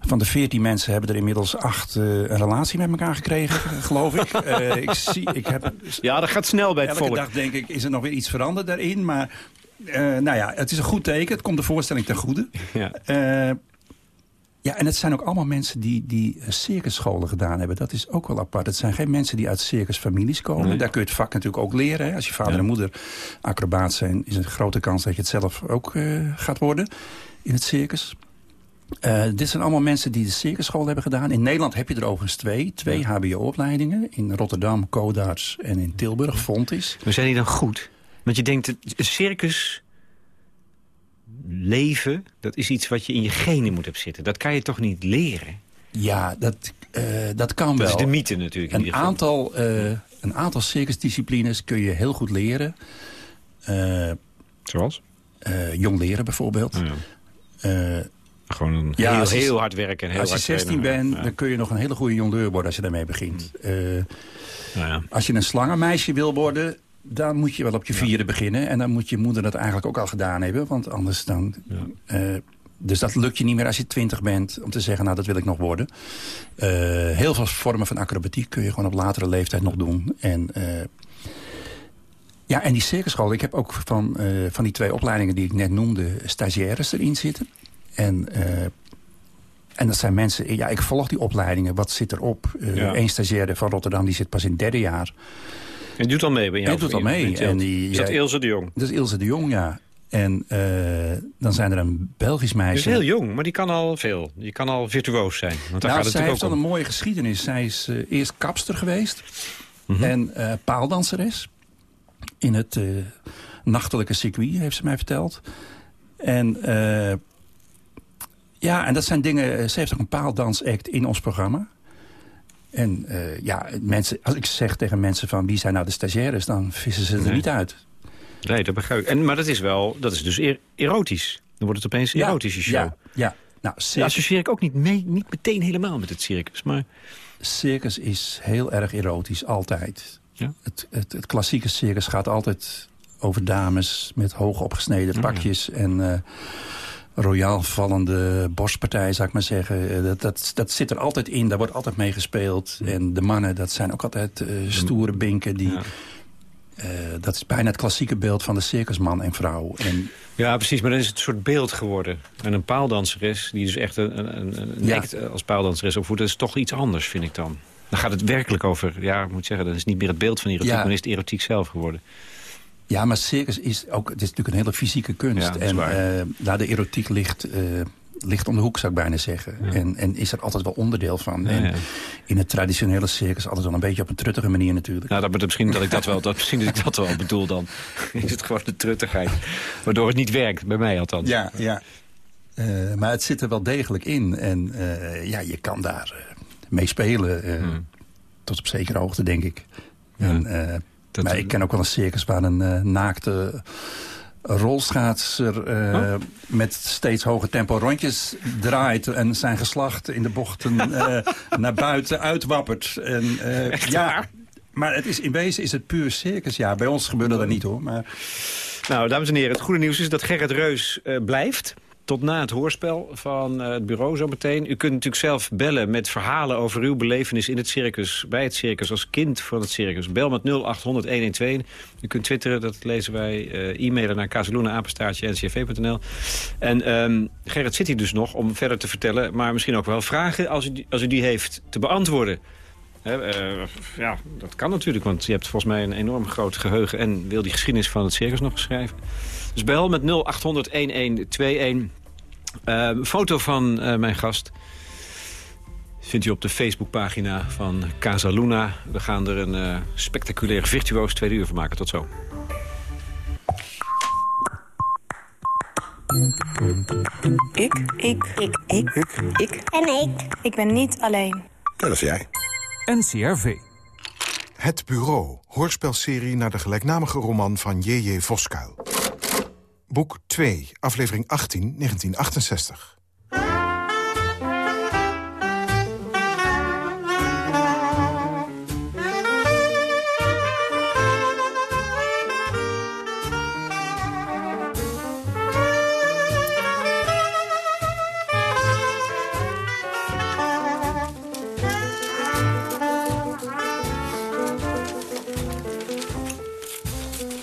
van de veertien mensen hebben er inmiddels acht uh, een relatie met elkaar gekregen, geloof ik. Uh, ik, zie, ik heb, ja, dat gaat snel bij het elke dag denk ik, is er nog weer iets veranderd daarin. Maar nou ja, het is een goed teken. Het komt de voorstelling ten goede. Ja. Ja, en het zijn ook allemaal mensen die, die circusscholen gedaan hebben. Dat is ook wel apart. Het zijn geen mensen die uit circusfamilies komen. Daar kun je het vak natuurlijk ook leren. Hè. Als je vader en moeder acrobaat zijn... is een grote kans dat je het zelf ook gaat worden in het circus. Uh, dit zijn allemaal mensen die de circusschool hebben gedaan. In Nederland heb je er overigens twee. Twee hbo-opleidingen. In Rotterdam, Codarts en in Tilburg, Fontis. Maar zijn die dan goed? Want je denkt, circus leven, dat is iets wat je in je genen moet hebben zitten. Dat kan je toch niet leren? Ja, dat, uh, dat kan wel. Dat is de mythe natuurlijk. Een, aantal, uh, een aantal circusdisciplines kun je heel goed leren. Zoals? jong leren bijvoorbeeld. Oh ja. Gewoon een ja, heel, heel hard werken. Heel als je 16 bent, dan kun je nog een hele goede jongleur worden als je daarmee begint. Mm. Nou ja. Als je een slangenmeisje wil worden, dan moet je wel op je vierde beginnen. En dan moet je moeder dat eigenlijk ook al gedaan hebben. Want anders dan... Uh, dus dat lukt je niet meer als je twintig bent om te zeggen, nou dat wil ik nog worden. Uh, heel veel vormen van acrobatiek kun je gewoon op latere leeftijd nog doen. En, ja, en die circusschool, ik heb ook van, van die twee opleidingen die ik net noemde, stagiaires erin zitten. En, en dat zijn mensen, ja ik volg die opleidingen, wat zit erop? Ja. Eén stagiaire van Rotterdam die zit pas in het derde jaar. En doet al mee bij jou? Hij doet al mee. En die, is dat Ilse de Jong? Dat is Ilse de Jong, ja. En uh, dan zijn er een Belgisch meisje. Die is heel jong, maar die kan al veel. Die kan al virtuoos zijn. Want daar nou, gaat zij het heeft al een mooie geschiedenis. Zij is uh, eerst kapster geweest. Mm -hmm. En uh, paaldanseres. In het nachtelijke circuit, heeft ze mij verteld. En ja, en dat zijn dingen... Ze heeft ook een paaldansact in ons programma. En uh, ja, mensen, als ik zeg tegen mensen van wie zijn nou de stagiaires... dan vissen ze er niet uit. Nee, dat begrijp ik. En, maar dat is wel, dat is dus er, erotisch. Dan wordt het opeens een erotische show. Ja, ja. Nou, circus... associeer ik ook niet, mee, niet meteen helemaal met het circus. Maar... Circus is heel erg erotisch, altijd. Ja? Het, het, het klassieke circus gaat altijd over dames met hoog opgesneden oh, pakjes... en uh, royaal vallende borstpartij, zou ik maar zeggen. Eh, dat, dat, dat zit er altijd in, daar wordt altijd mee gespeeld. En de mannen, dat zijn ook altijd uh, stoere binken die... Ja. Uh, dat is bijna het klassieke beeld van de circusman en vrouw. En... Ja, precies, maar dan is het een soort beeld geworden. En een paaldanseres, die dus echt een, een, een ja. als paaldanseres opvoedt... dat is toch iets anders, vind ik dan. Dan gaat het werkelijk over, ja, ik moet zeggen... dat is niet meer het beeld van erotiek, ja. maar is het erotiek zelf geworden. Ja, maar circus is ook, het is natuurlijk een hele fysieke kunst. en uh, daar de erotiek ligt, uh, ligt om de hoek, zou ik bijna zeggen. En, en is er altijd wel onderdeel van. en in het traditionele circus altijd wel een beetje op een truttige manier natuurlijk. Nou, dat, misschien dat ik dat wel, dat, misschien dat ik dat wel bedoel dan. is het gewoon de truttigheid. Waardoor het niet werkt, bij mij althans. Ja, ja. Uh, maar het zit er wel degelijk in. En ja, je kan daar mee spelen. Hmm. Tot op zekere hoogte, denk ik. En, dat maar ik ken ook wel een circus waar een uh, naakte rolschaatser uh, oh. met steeds hoger tempo rondjes draait... en zijn geslacht in de bochten uh, naar buiten uitwappert. En, ja, maar het is, in wezen is het puur circus. Ja, bij ons gebeurde dat niet hoor. Maar... Nou, dames en heren, het goede nieuws is dat Gerrit Reus blijft. Tot na het hoorspel van uh, het bureau zometeen. U kunt natuurlijk zelf bellen met verhalen over uw belevenis in het circus... bij het circus, als kind van het circus. Bel met 0800-112. U kunt twitteren, dat lezen wij. Uh, e-mailen naar kazeloenenapenstaartje.ncv.nl. En um, Gerrit zit hier dus nog om verder te vertellen... maar misschien ook wel vragen, als u, als u die heeft, te beantwoorden... uh, ja, dat kan natuurlijk, want je hebt volgens mij een enorm groot geheugen... en wil die geschiedenis van het circus nog schrijven. Dus bel met 0800-1121. Uh, een foto van uh, mijn gast vindt u op de Facebookpagina van Casa Luna. We gaan er een uh, spectaculair virtuoos tweede uur van maken. Tot zo. Ik. Ik. Ik. Ik. Ik. Ik. En ik. Ik ben niet alleen. Dat is jij. NCRV. Het Bureau, hoorspelserie naar de gelijknamige roman van J.J. Voskuil. Boek 2, aflevering 18, 1968.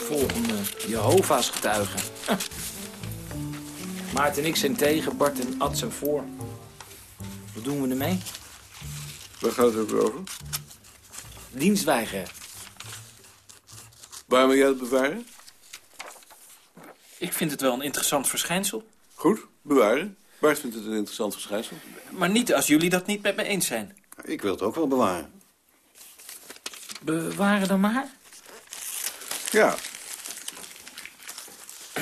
Volgende Jehovah's getuigen. Maarten en ik zijn tegen, Bart en Ad zijn voor. Wat doen we ermee? Waar gaat het ook over? Dienstweigeren. Waarom wil jij het bewaren? Ik vind het wel een interessant verschijnsel. Goed, bewaren. Bart vindt het een interessant verschijnsel. Maar niet als jullie dat niet met me eens zijn. Ik wil het ook wel bewaren. Bewaren dan maar? Ja.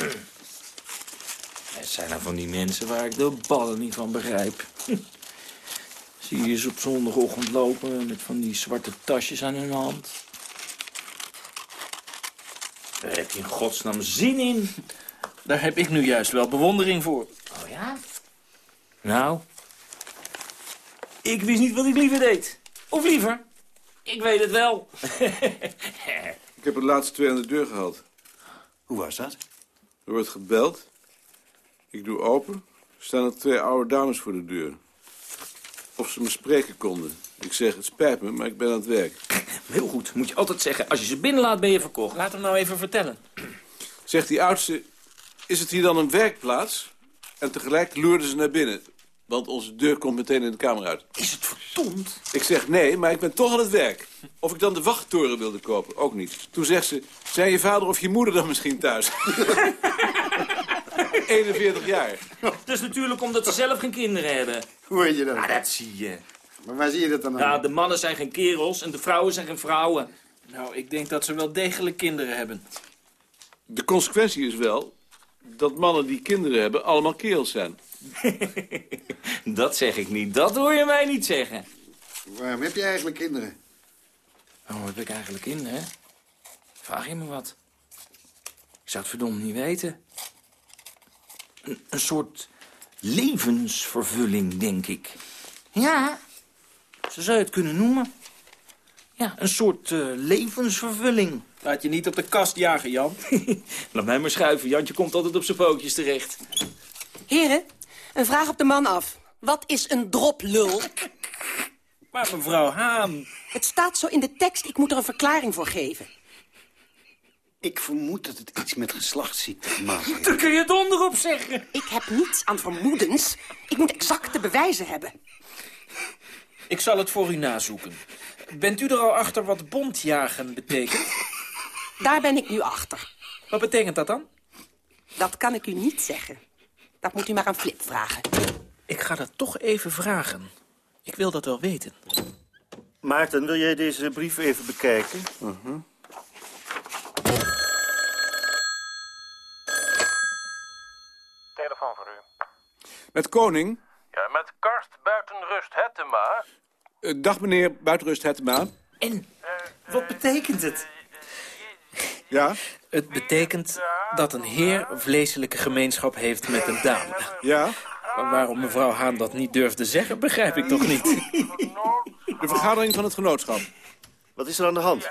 Het zijn nou van die mensen waar ik de ballen niet van begrijp. Zie je ze op zondagochtend lopen met van die zwarte tasjes aan hun hand. Daar heb je in godsnaam zin in. Daar heb ik nu juist wel bewondering voor. Oh ja? Nou, ik wist niet wat ik liever deed. Of liever, ik weet het wel. Ik heb het laatste twee aan de deur gehad. Hoe was dat? Er wordt gebeld. Ik doe open. Er staan er twee oude dames voor de deur. Of ze me spreken konden. Ik zeg, het spijt me, maar ik ben aan het werk. Heel goed, moet je altijd zeggen. Als je ze binnenlaat, ben je verkocht. Laat hem nou even vertellen. Zegt die oudste, is het hier dan een werkplaats? En tegelijk loerden ze naar binnen. Want onze deur komt meteen in de kamer uit. Is het verdomd? Ik zeg nee, maar ik ben toch aan het werk. Of ik dan de wachttoren wilde kopen, ook niet. Toen zegt ze, zijn je vader of je moeder dan misschien thuis? 41 jaar. Dat is natuurlijk omdat ze zelf geen kinderen hebben. Hoe weet je dat? Ja, dat zie je. Maar waar zie je dat dan aan? Ja, de mannen zijn geen kerels en de vrouwen zijn geen vrouwen. Nou, ik denk dat ze wel degelijk kinderen hebben. De consequentie is wel dat mannen die kinderen hebben allemaal kerels zijn. dat zeg ik niet. Dat hoor je mij niet zeggen. Waarom heb je eigenlijk kinderen? Oh, heb ik eigenlijk kinderen? Vraag je me wat? Ik zou het verdomd niet weten. Een, een soort levensvervulling, denk ik. Ja, zo zou je het kunnen noemen. Ja, een soort uh, levensvervulling. Laat je niet op de kast jagen, Jan. Laat mij maar schuiven. Jantje komt altijd op zijn pootjes terecht. Heren, een vraag op de man af. Wat is een droplul? Maar mevrouw Haan... Het staat zo in de tekst, ik moet er een verklaring voor geven. Ik vermoed dat het iets met geslachtsziekte te maken heeft. Daar kun je donder op zeggen. Ik heb niets aan vermoedens. Ik moet exacte bewijzen hebben. Ik zal het voor u nazoeken. Bent u er al achter wat bondjagen betekent? Daar ben ik nu achter. Wat betekent dat dan? Dat kan ik u niet zeggen. Dat moet u maar aan Flip vragen. Ik ga dat toch even vragen. Ik wil dat wel weten. Maarten, wil jij deze brief even bekijken? Uh -huh. Telefoon voor u. Met Koning? Ja, met Karst Buitenrust Hettema. Uh, dag meneer Buitenrust Hettema. En, wat betekent het? Ja? Het betekent dat een heer vleeselijke gemeenschap heeft met een dame. Ja? Maar waarom mevrouw Haan dat niet durfde zeggen, begrijp ik toch niet. De vergadering van het genootschap. Wat is er aan de hand?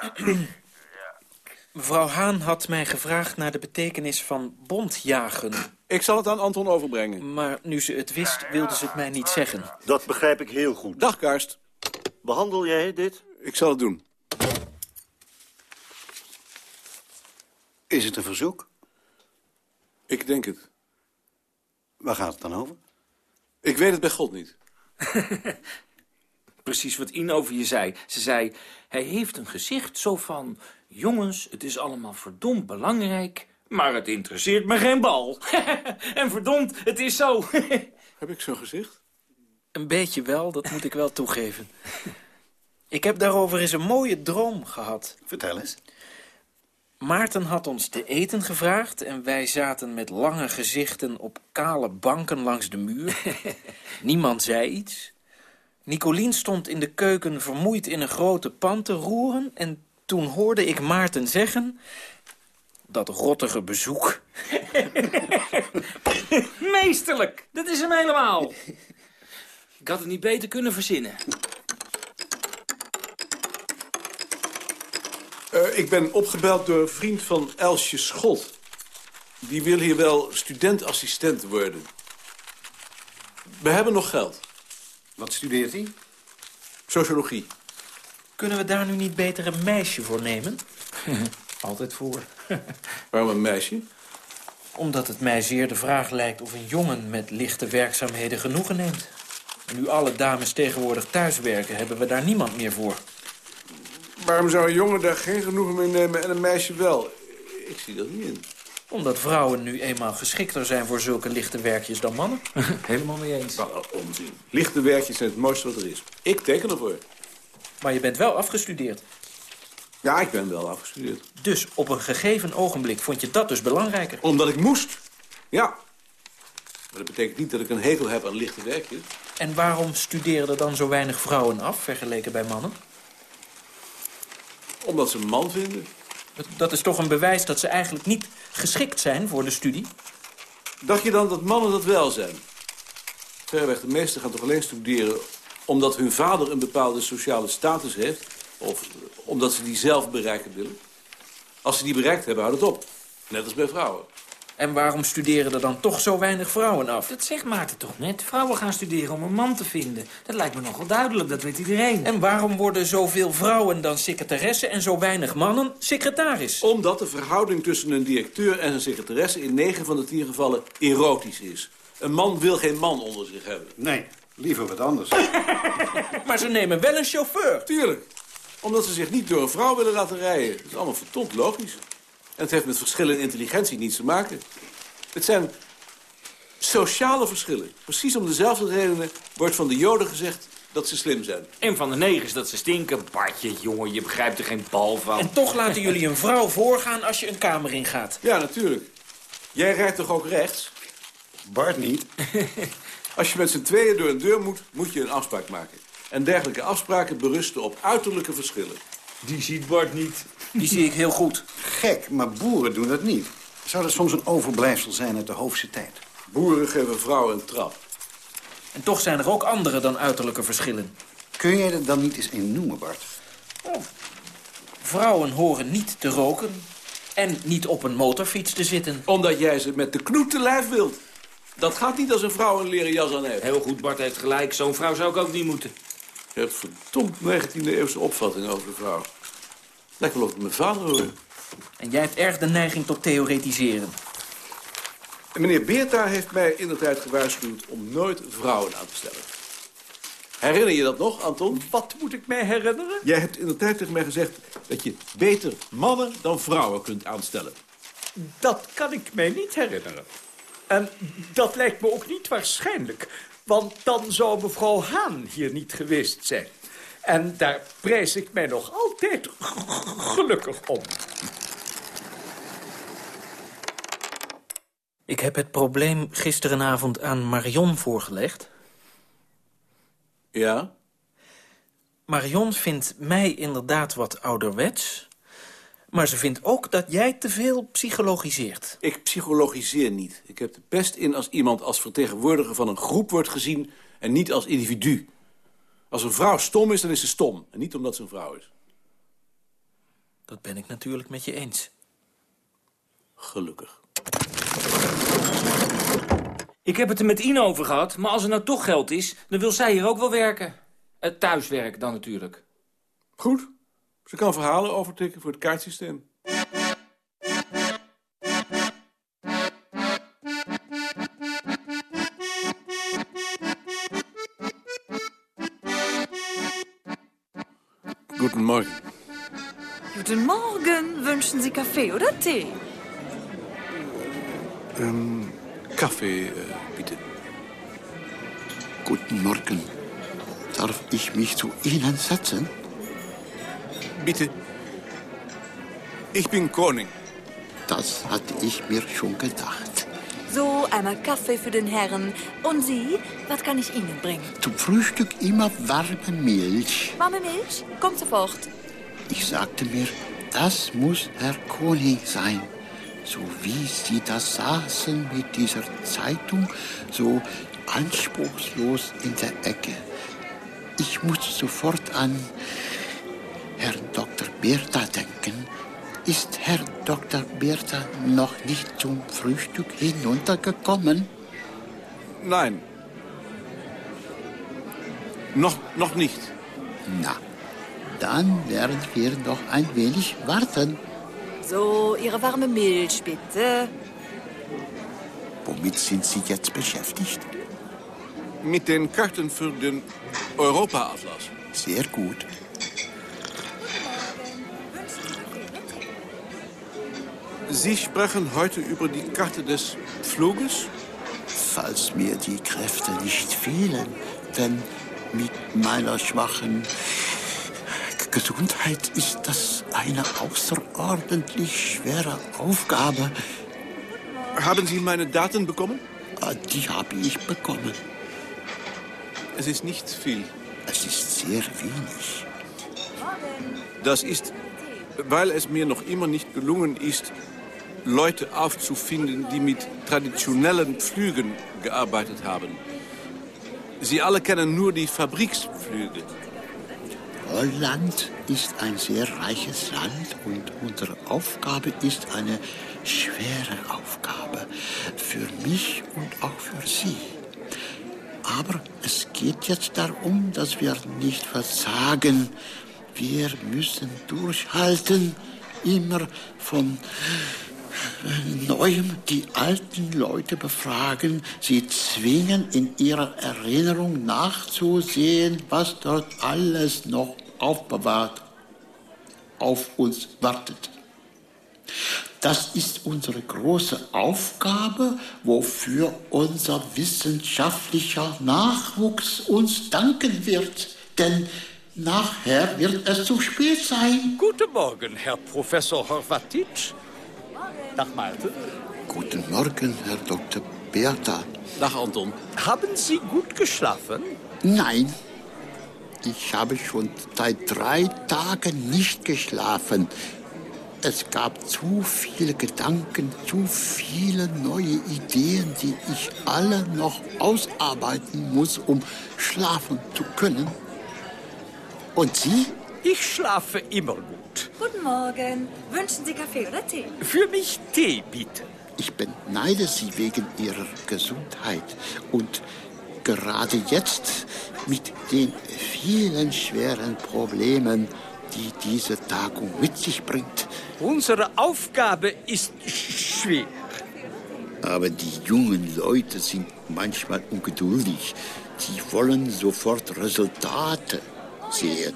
Mevrouw Haan had mij gevraagd naar de betekenis van bondjagen. Ik zal het aan Anton overbrengen. Maar nu ze het wist, wilde ze het mij niet zeggen. Dat begrijp ik heel goed. Dag, Karst. Behandel jij dit? Ik zal het doen. Is het een verzoek? Ik denk het. Waar gaat het dan over? Ik weet het bij God niet. Precies wat Ine over je zei. Ze zei, hij heeft een gezicht zo van... jongens, het is allemaal verdomd belangrijk... maar het interesseert me geen bal. en verdomd, het is zo. Heb ik zo'n gezicht? Een beetje wel, dat moet ik wel toegeven. Ik heb daarover eens een mooie droom gehad. Vertel eens. Maarten had ons te eten gevraagd... en wij zaten met lange gezichten op kale banken langs de muur. Niemand zei iets. Nicolien stond in de keuken vermoeid in een grote pan te roeren... en toen hoorde ik Maarten zeggen... dat rottige bezoek. Meesterlijk, dat is hem helemaal. Ik had het niet beter kunnen verzinnen. Uh, ik ben opgebeld door een vriend van Elsje Schot. Die wil hier wel studentassistent worden. We hebben nog geld. Wat studeert hij? Sociologie. Kunnen we daar nu niet beter een meisje voor nemen? Altijd voor. Waarom een meisje? Omdat het mij zeer de vraag lijkt of een jongen met lichte werkzaamheden genoegen neemt. En nu alle dames tegenwoordig thuiswerken, hebben we daar niemand meer voor. Waarom zou een jongen daar geen genoegen mee nemen en een meisje wel? Ik zie dat niet in. Omdat vrouwen nu eenmaal geschikter zijn voor zulke lichte werkjes dan mannen. Helemaal mee eens. Onzin. Lichte werkjes zijn het mooiste wat er is. Ik teken ervoor. Maar je bent wel afgestudeerd. Ja, ik ben wel afgestudeerd. Dus op een gegeven ogenblik vond je dat dus belangrijker? Omdat ik moest. Ja. Maar dat betekent niet dat ik een hekel heb aan lichte werkjes. En waarom studeren er dan zo weinig vrouwen af, vergeleken bij mannen? Omdat ze een man vinden. Dat is toch een bewijs dat ze eigenlijk niet geschikt zijn voor de studie? Dacht je dan dat mannen dat wel zijn? Verreweg, de meesten gaan toch alleen studeren... omdat hun vader een bepaalde sociale status heeft... of omdat ze die zelf bereiken willen? Als ze die bereikt hebben, houdt het op. Net als bij vrouwen. En waarom studeren er dan toch zo weinig vrouwen af? Dat zegt Maarten toch net? Vrouwen gaan studeren om een man te vinden. Dat lijkt me nogal duidelijk, dat weet iedereen. En waarom worden zoveel vrouwen dan secretaresse en zo weinig mannen secretaris? Omdat de verhouding tussen een directeur en een secretaresse... in 9 van de 10 gevallen erotisch is. Een man wil geen man onder zich hebben. Nee, liever wat anders. maar ze nemen wel een chauffeur. Tuurlijk. Omdat ze zich niet door een vrouw willen laten rijden. Dat is allemaal verdomd logisch. En het heeft met verschillen in intelligentie niets te maken. Het zijn sociale verschillen. Precies om dezelfde redenen wordt van de Joden gezegd dat ze slim zijn. En van de negers dat ze stinken. Bartje, jongen, je begrijpt er geen bal van. En toch laten jullie een vrouw voorgaan als je een kamer ingaat. Ja, natuurlijk. Jij rijdt toch ook rechts? Bart niet. Als je met z'n tweeën door een deur moet, moet je een afspraak maken. En dergelijke afspraken berusten op uiterlijke verschillen. Die ziet Bart niet. Die zie ik heel goed. Gek, maar boeren doen dat niet. Zou dat soms een overblijfsel zijn uit de hoofdse tijd? Boeren geven vrouwen een trap. En toch zijn er ook andere dan uiterlijke verschillen. Kun jij er dan niet eens een noemen, Bart? Oh. Vrouwen horen niet te roken en niet op een motorfiets te zitten. Omdat jij ze met de knoet te lijf wilt. Dat gaat niet als een vrouw een leren jas aan heeft. Heel goed, Bart heeft gelijk. Zo'n vrouw zou ik ook niet moeten. Je hebt verdomd 19e-eeuwse opvatting over de vrouw. Lijkt wel of ik mijn vader hoor. En jij hebt erg de neiging tot theoretiseren. En meneer Beerta heeft mij in de tijd gewaarschuwd om nooit vrouwen aan te stellen. Herinner je dat nog, Anton? Wat moet ik mij herinneren? Jij hebt in de tijd tegen mij gezegd dat je beter mannen dan vrouwen kunt aanstellen. Dat kan ik mij niet herinneren. En dat lijkt me ook niet waarschijnlijk. Want dan zou mevrouw Haan hier niet geweest zijn. En daar prijs ik mij nog altijd gelukkig om. Ik heb het probleem gisterenavond aan Marion voorgelegd. Ja? Marion vindt mij inderdaad wat ouderwets... maar ze vindt ook dat jij te veel psychologiseert. Ik psychologiseer niet. Ik heb de pest in als iemand als vertegenwoordiger van een groep wordt gezien... en niet als individu. Als een vrouw stom is, dan is ze stom. En niet omdat ze een vrouw is. Dat ben ik natuurlijk met je eens. Gelukkig. Ik heb het er met Ine over gehad, maar als er nou toch geld is... dan wil zij hier ook wel werken. Het thuiswerk dan natuurlijk. Goed. Ze kan verhalen overtikken voor het kaartsysteem. Guten Morgen. Guten Morgen. Wünschen Sie Kaffee oder Tee? Ähm, Kaffee, äh, bitte. Guten Morgen. Darf ich mich zu Ihnen setzen? Bitte. Ich bin Koning. Das hatte ich mir schon gedacht. So, einmal Kaffee für den Herrn. Und Sie, was kann ich Ihnen bringen? Zum Frühstück immer warme Milch. Warme Milch? Kommt sofort. Ich sagte mir, das muss Herr Koning sein. So wie Sie da saßen mit dieser Zeitung, so anspruchslos in der Ecke. Ich musste sofort an Herrn Dr. Bertha denken. Ist Herr Dr. Bertha noch nicht zum Frühstück hinuntergekommen? Nein. Noch, noch nicht. Na, dann werden wir noch ein wenig warten. So, Ihre warme Milch, bitte. Womit sind Sie jetzt beschäftigt? Mit den Karten für den Europa-Atlas. Sehr gut. Sie sprechen heute über die Karte des Fluges? Falls mir die Kräfte nicht fehlen, denn mit meiner schwachen Gesundheit ist das eine außerordentlich schwere Aufgabe. Haben Sie meine Daten bekommen? Ah, Die habe ich bekommen. Es ist nicht viel. Es ist sehr wenig. Das ist, weil es mir noch immer nicht gelungen ist, Leute aufzufinden, die mit traditionellen Flügen gearbeitet haben. Sie alle kennen nur die Fabriksflüge. Holland ist ein sehr reiches Land und unsere Aufgabe ist eine schwere Aufgabe. Für mich und auch für Sie. Aber es geht jetzt darum, dass wir nicht versagen. Wir müssen durchhalten, immer von Neuem die alten Leute befragen, sie zwingen in ihrer Erinnerung nachzusehen, was dort alles noch aufbewahrt auf uns wartet. Das ist unsere große Aufgabe, wofür unser wissenschaftlicher Nachwuchs uns danken wird. Denn nachher wird es zu spät sein. Guten Morgen, Herr Professor Horvatic. Dag Maarten. Guten Morgen, Herr Dr. Bertha. Dag Anton. Haben Sie gut geschlafen? Nein, ich habe schon seit drei Tagen nicht geschlafen. Es gab zu viele Gedanken, zu viele neue Ideen, die ich alle noch ausarbeiten muss, um schlafen zu können. Und Sie? Ich schlafe immer gut. Guten Morgen. Wünschen Sie Kaffee oder Tee? Für mich Tee, bitte. Ich beneide Sie wegen Ihrer Gesundheit. Und gerade jetzt mit den vielen schweren Problemen, die diese Tagung mit sich bringt. Unsere Aufgabe ist schwer. Aber die jungen Leute sind manchmal ungeduldig. Sie wollen sofort Resultate sehen.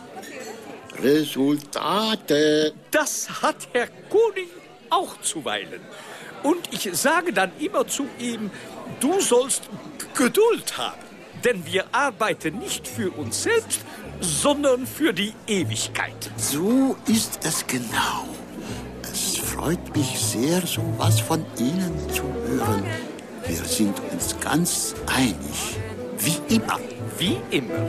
Resultate. Das hat Herr Koning auch zuweilen. Und ich sage dann immer zu ihm, du sollst Geduld haben. Denn wir arbeiten nicht für uns selbst, sondern für die Ewigkeit. So ist es genau. Es freut mich sehr, so was von Ihnen zu hören. Wir sind uns ganz einig. Wie immer. Wie immer.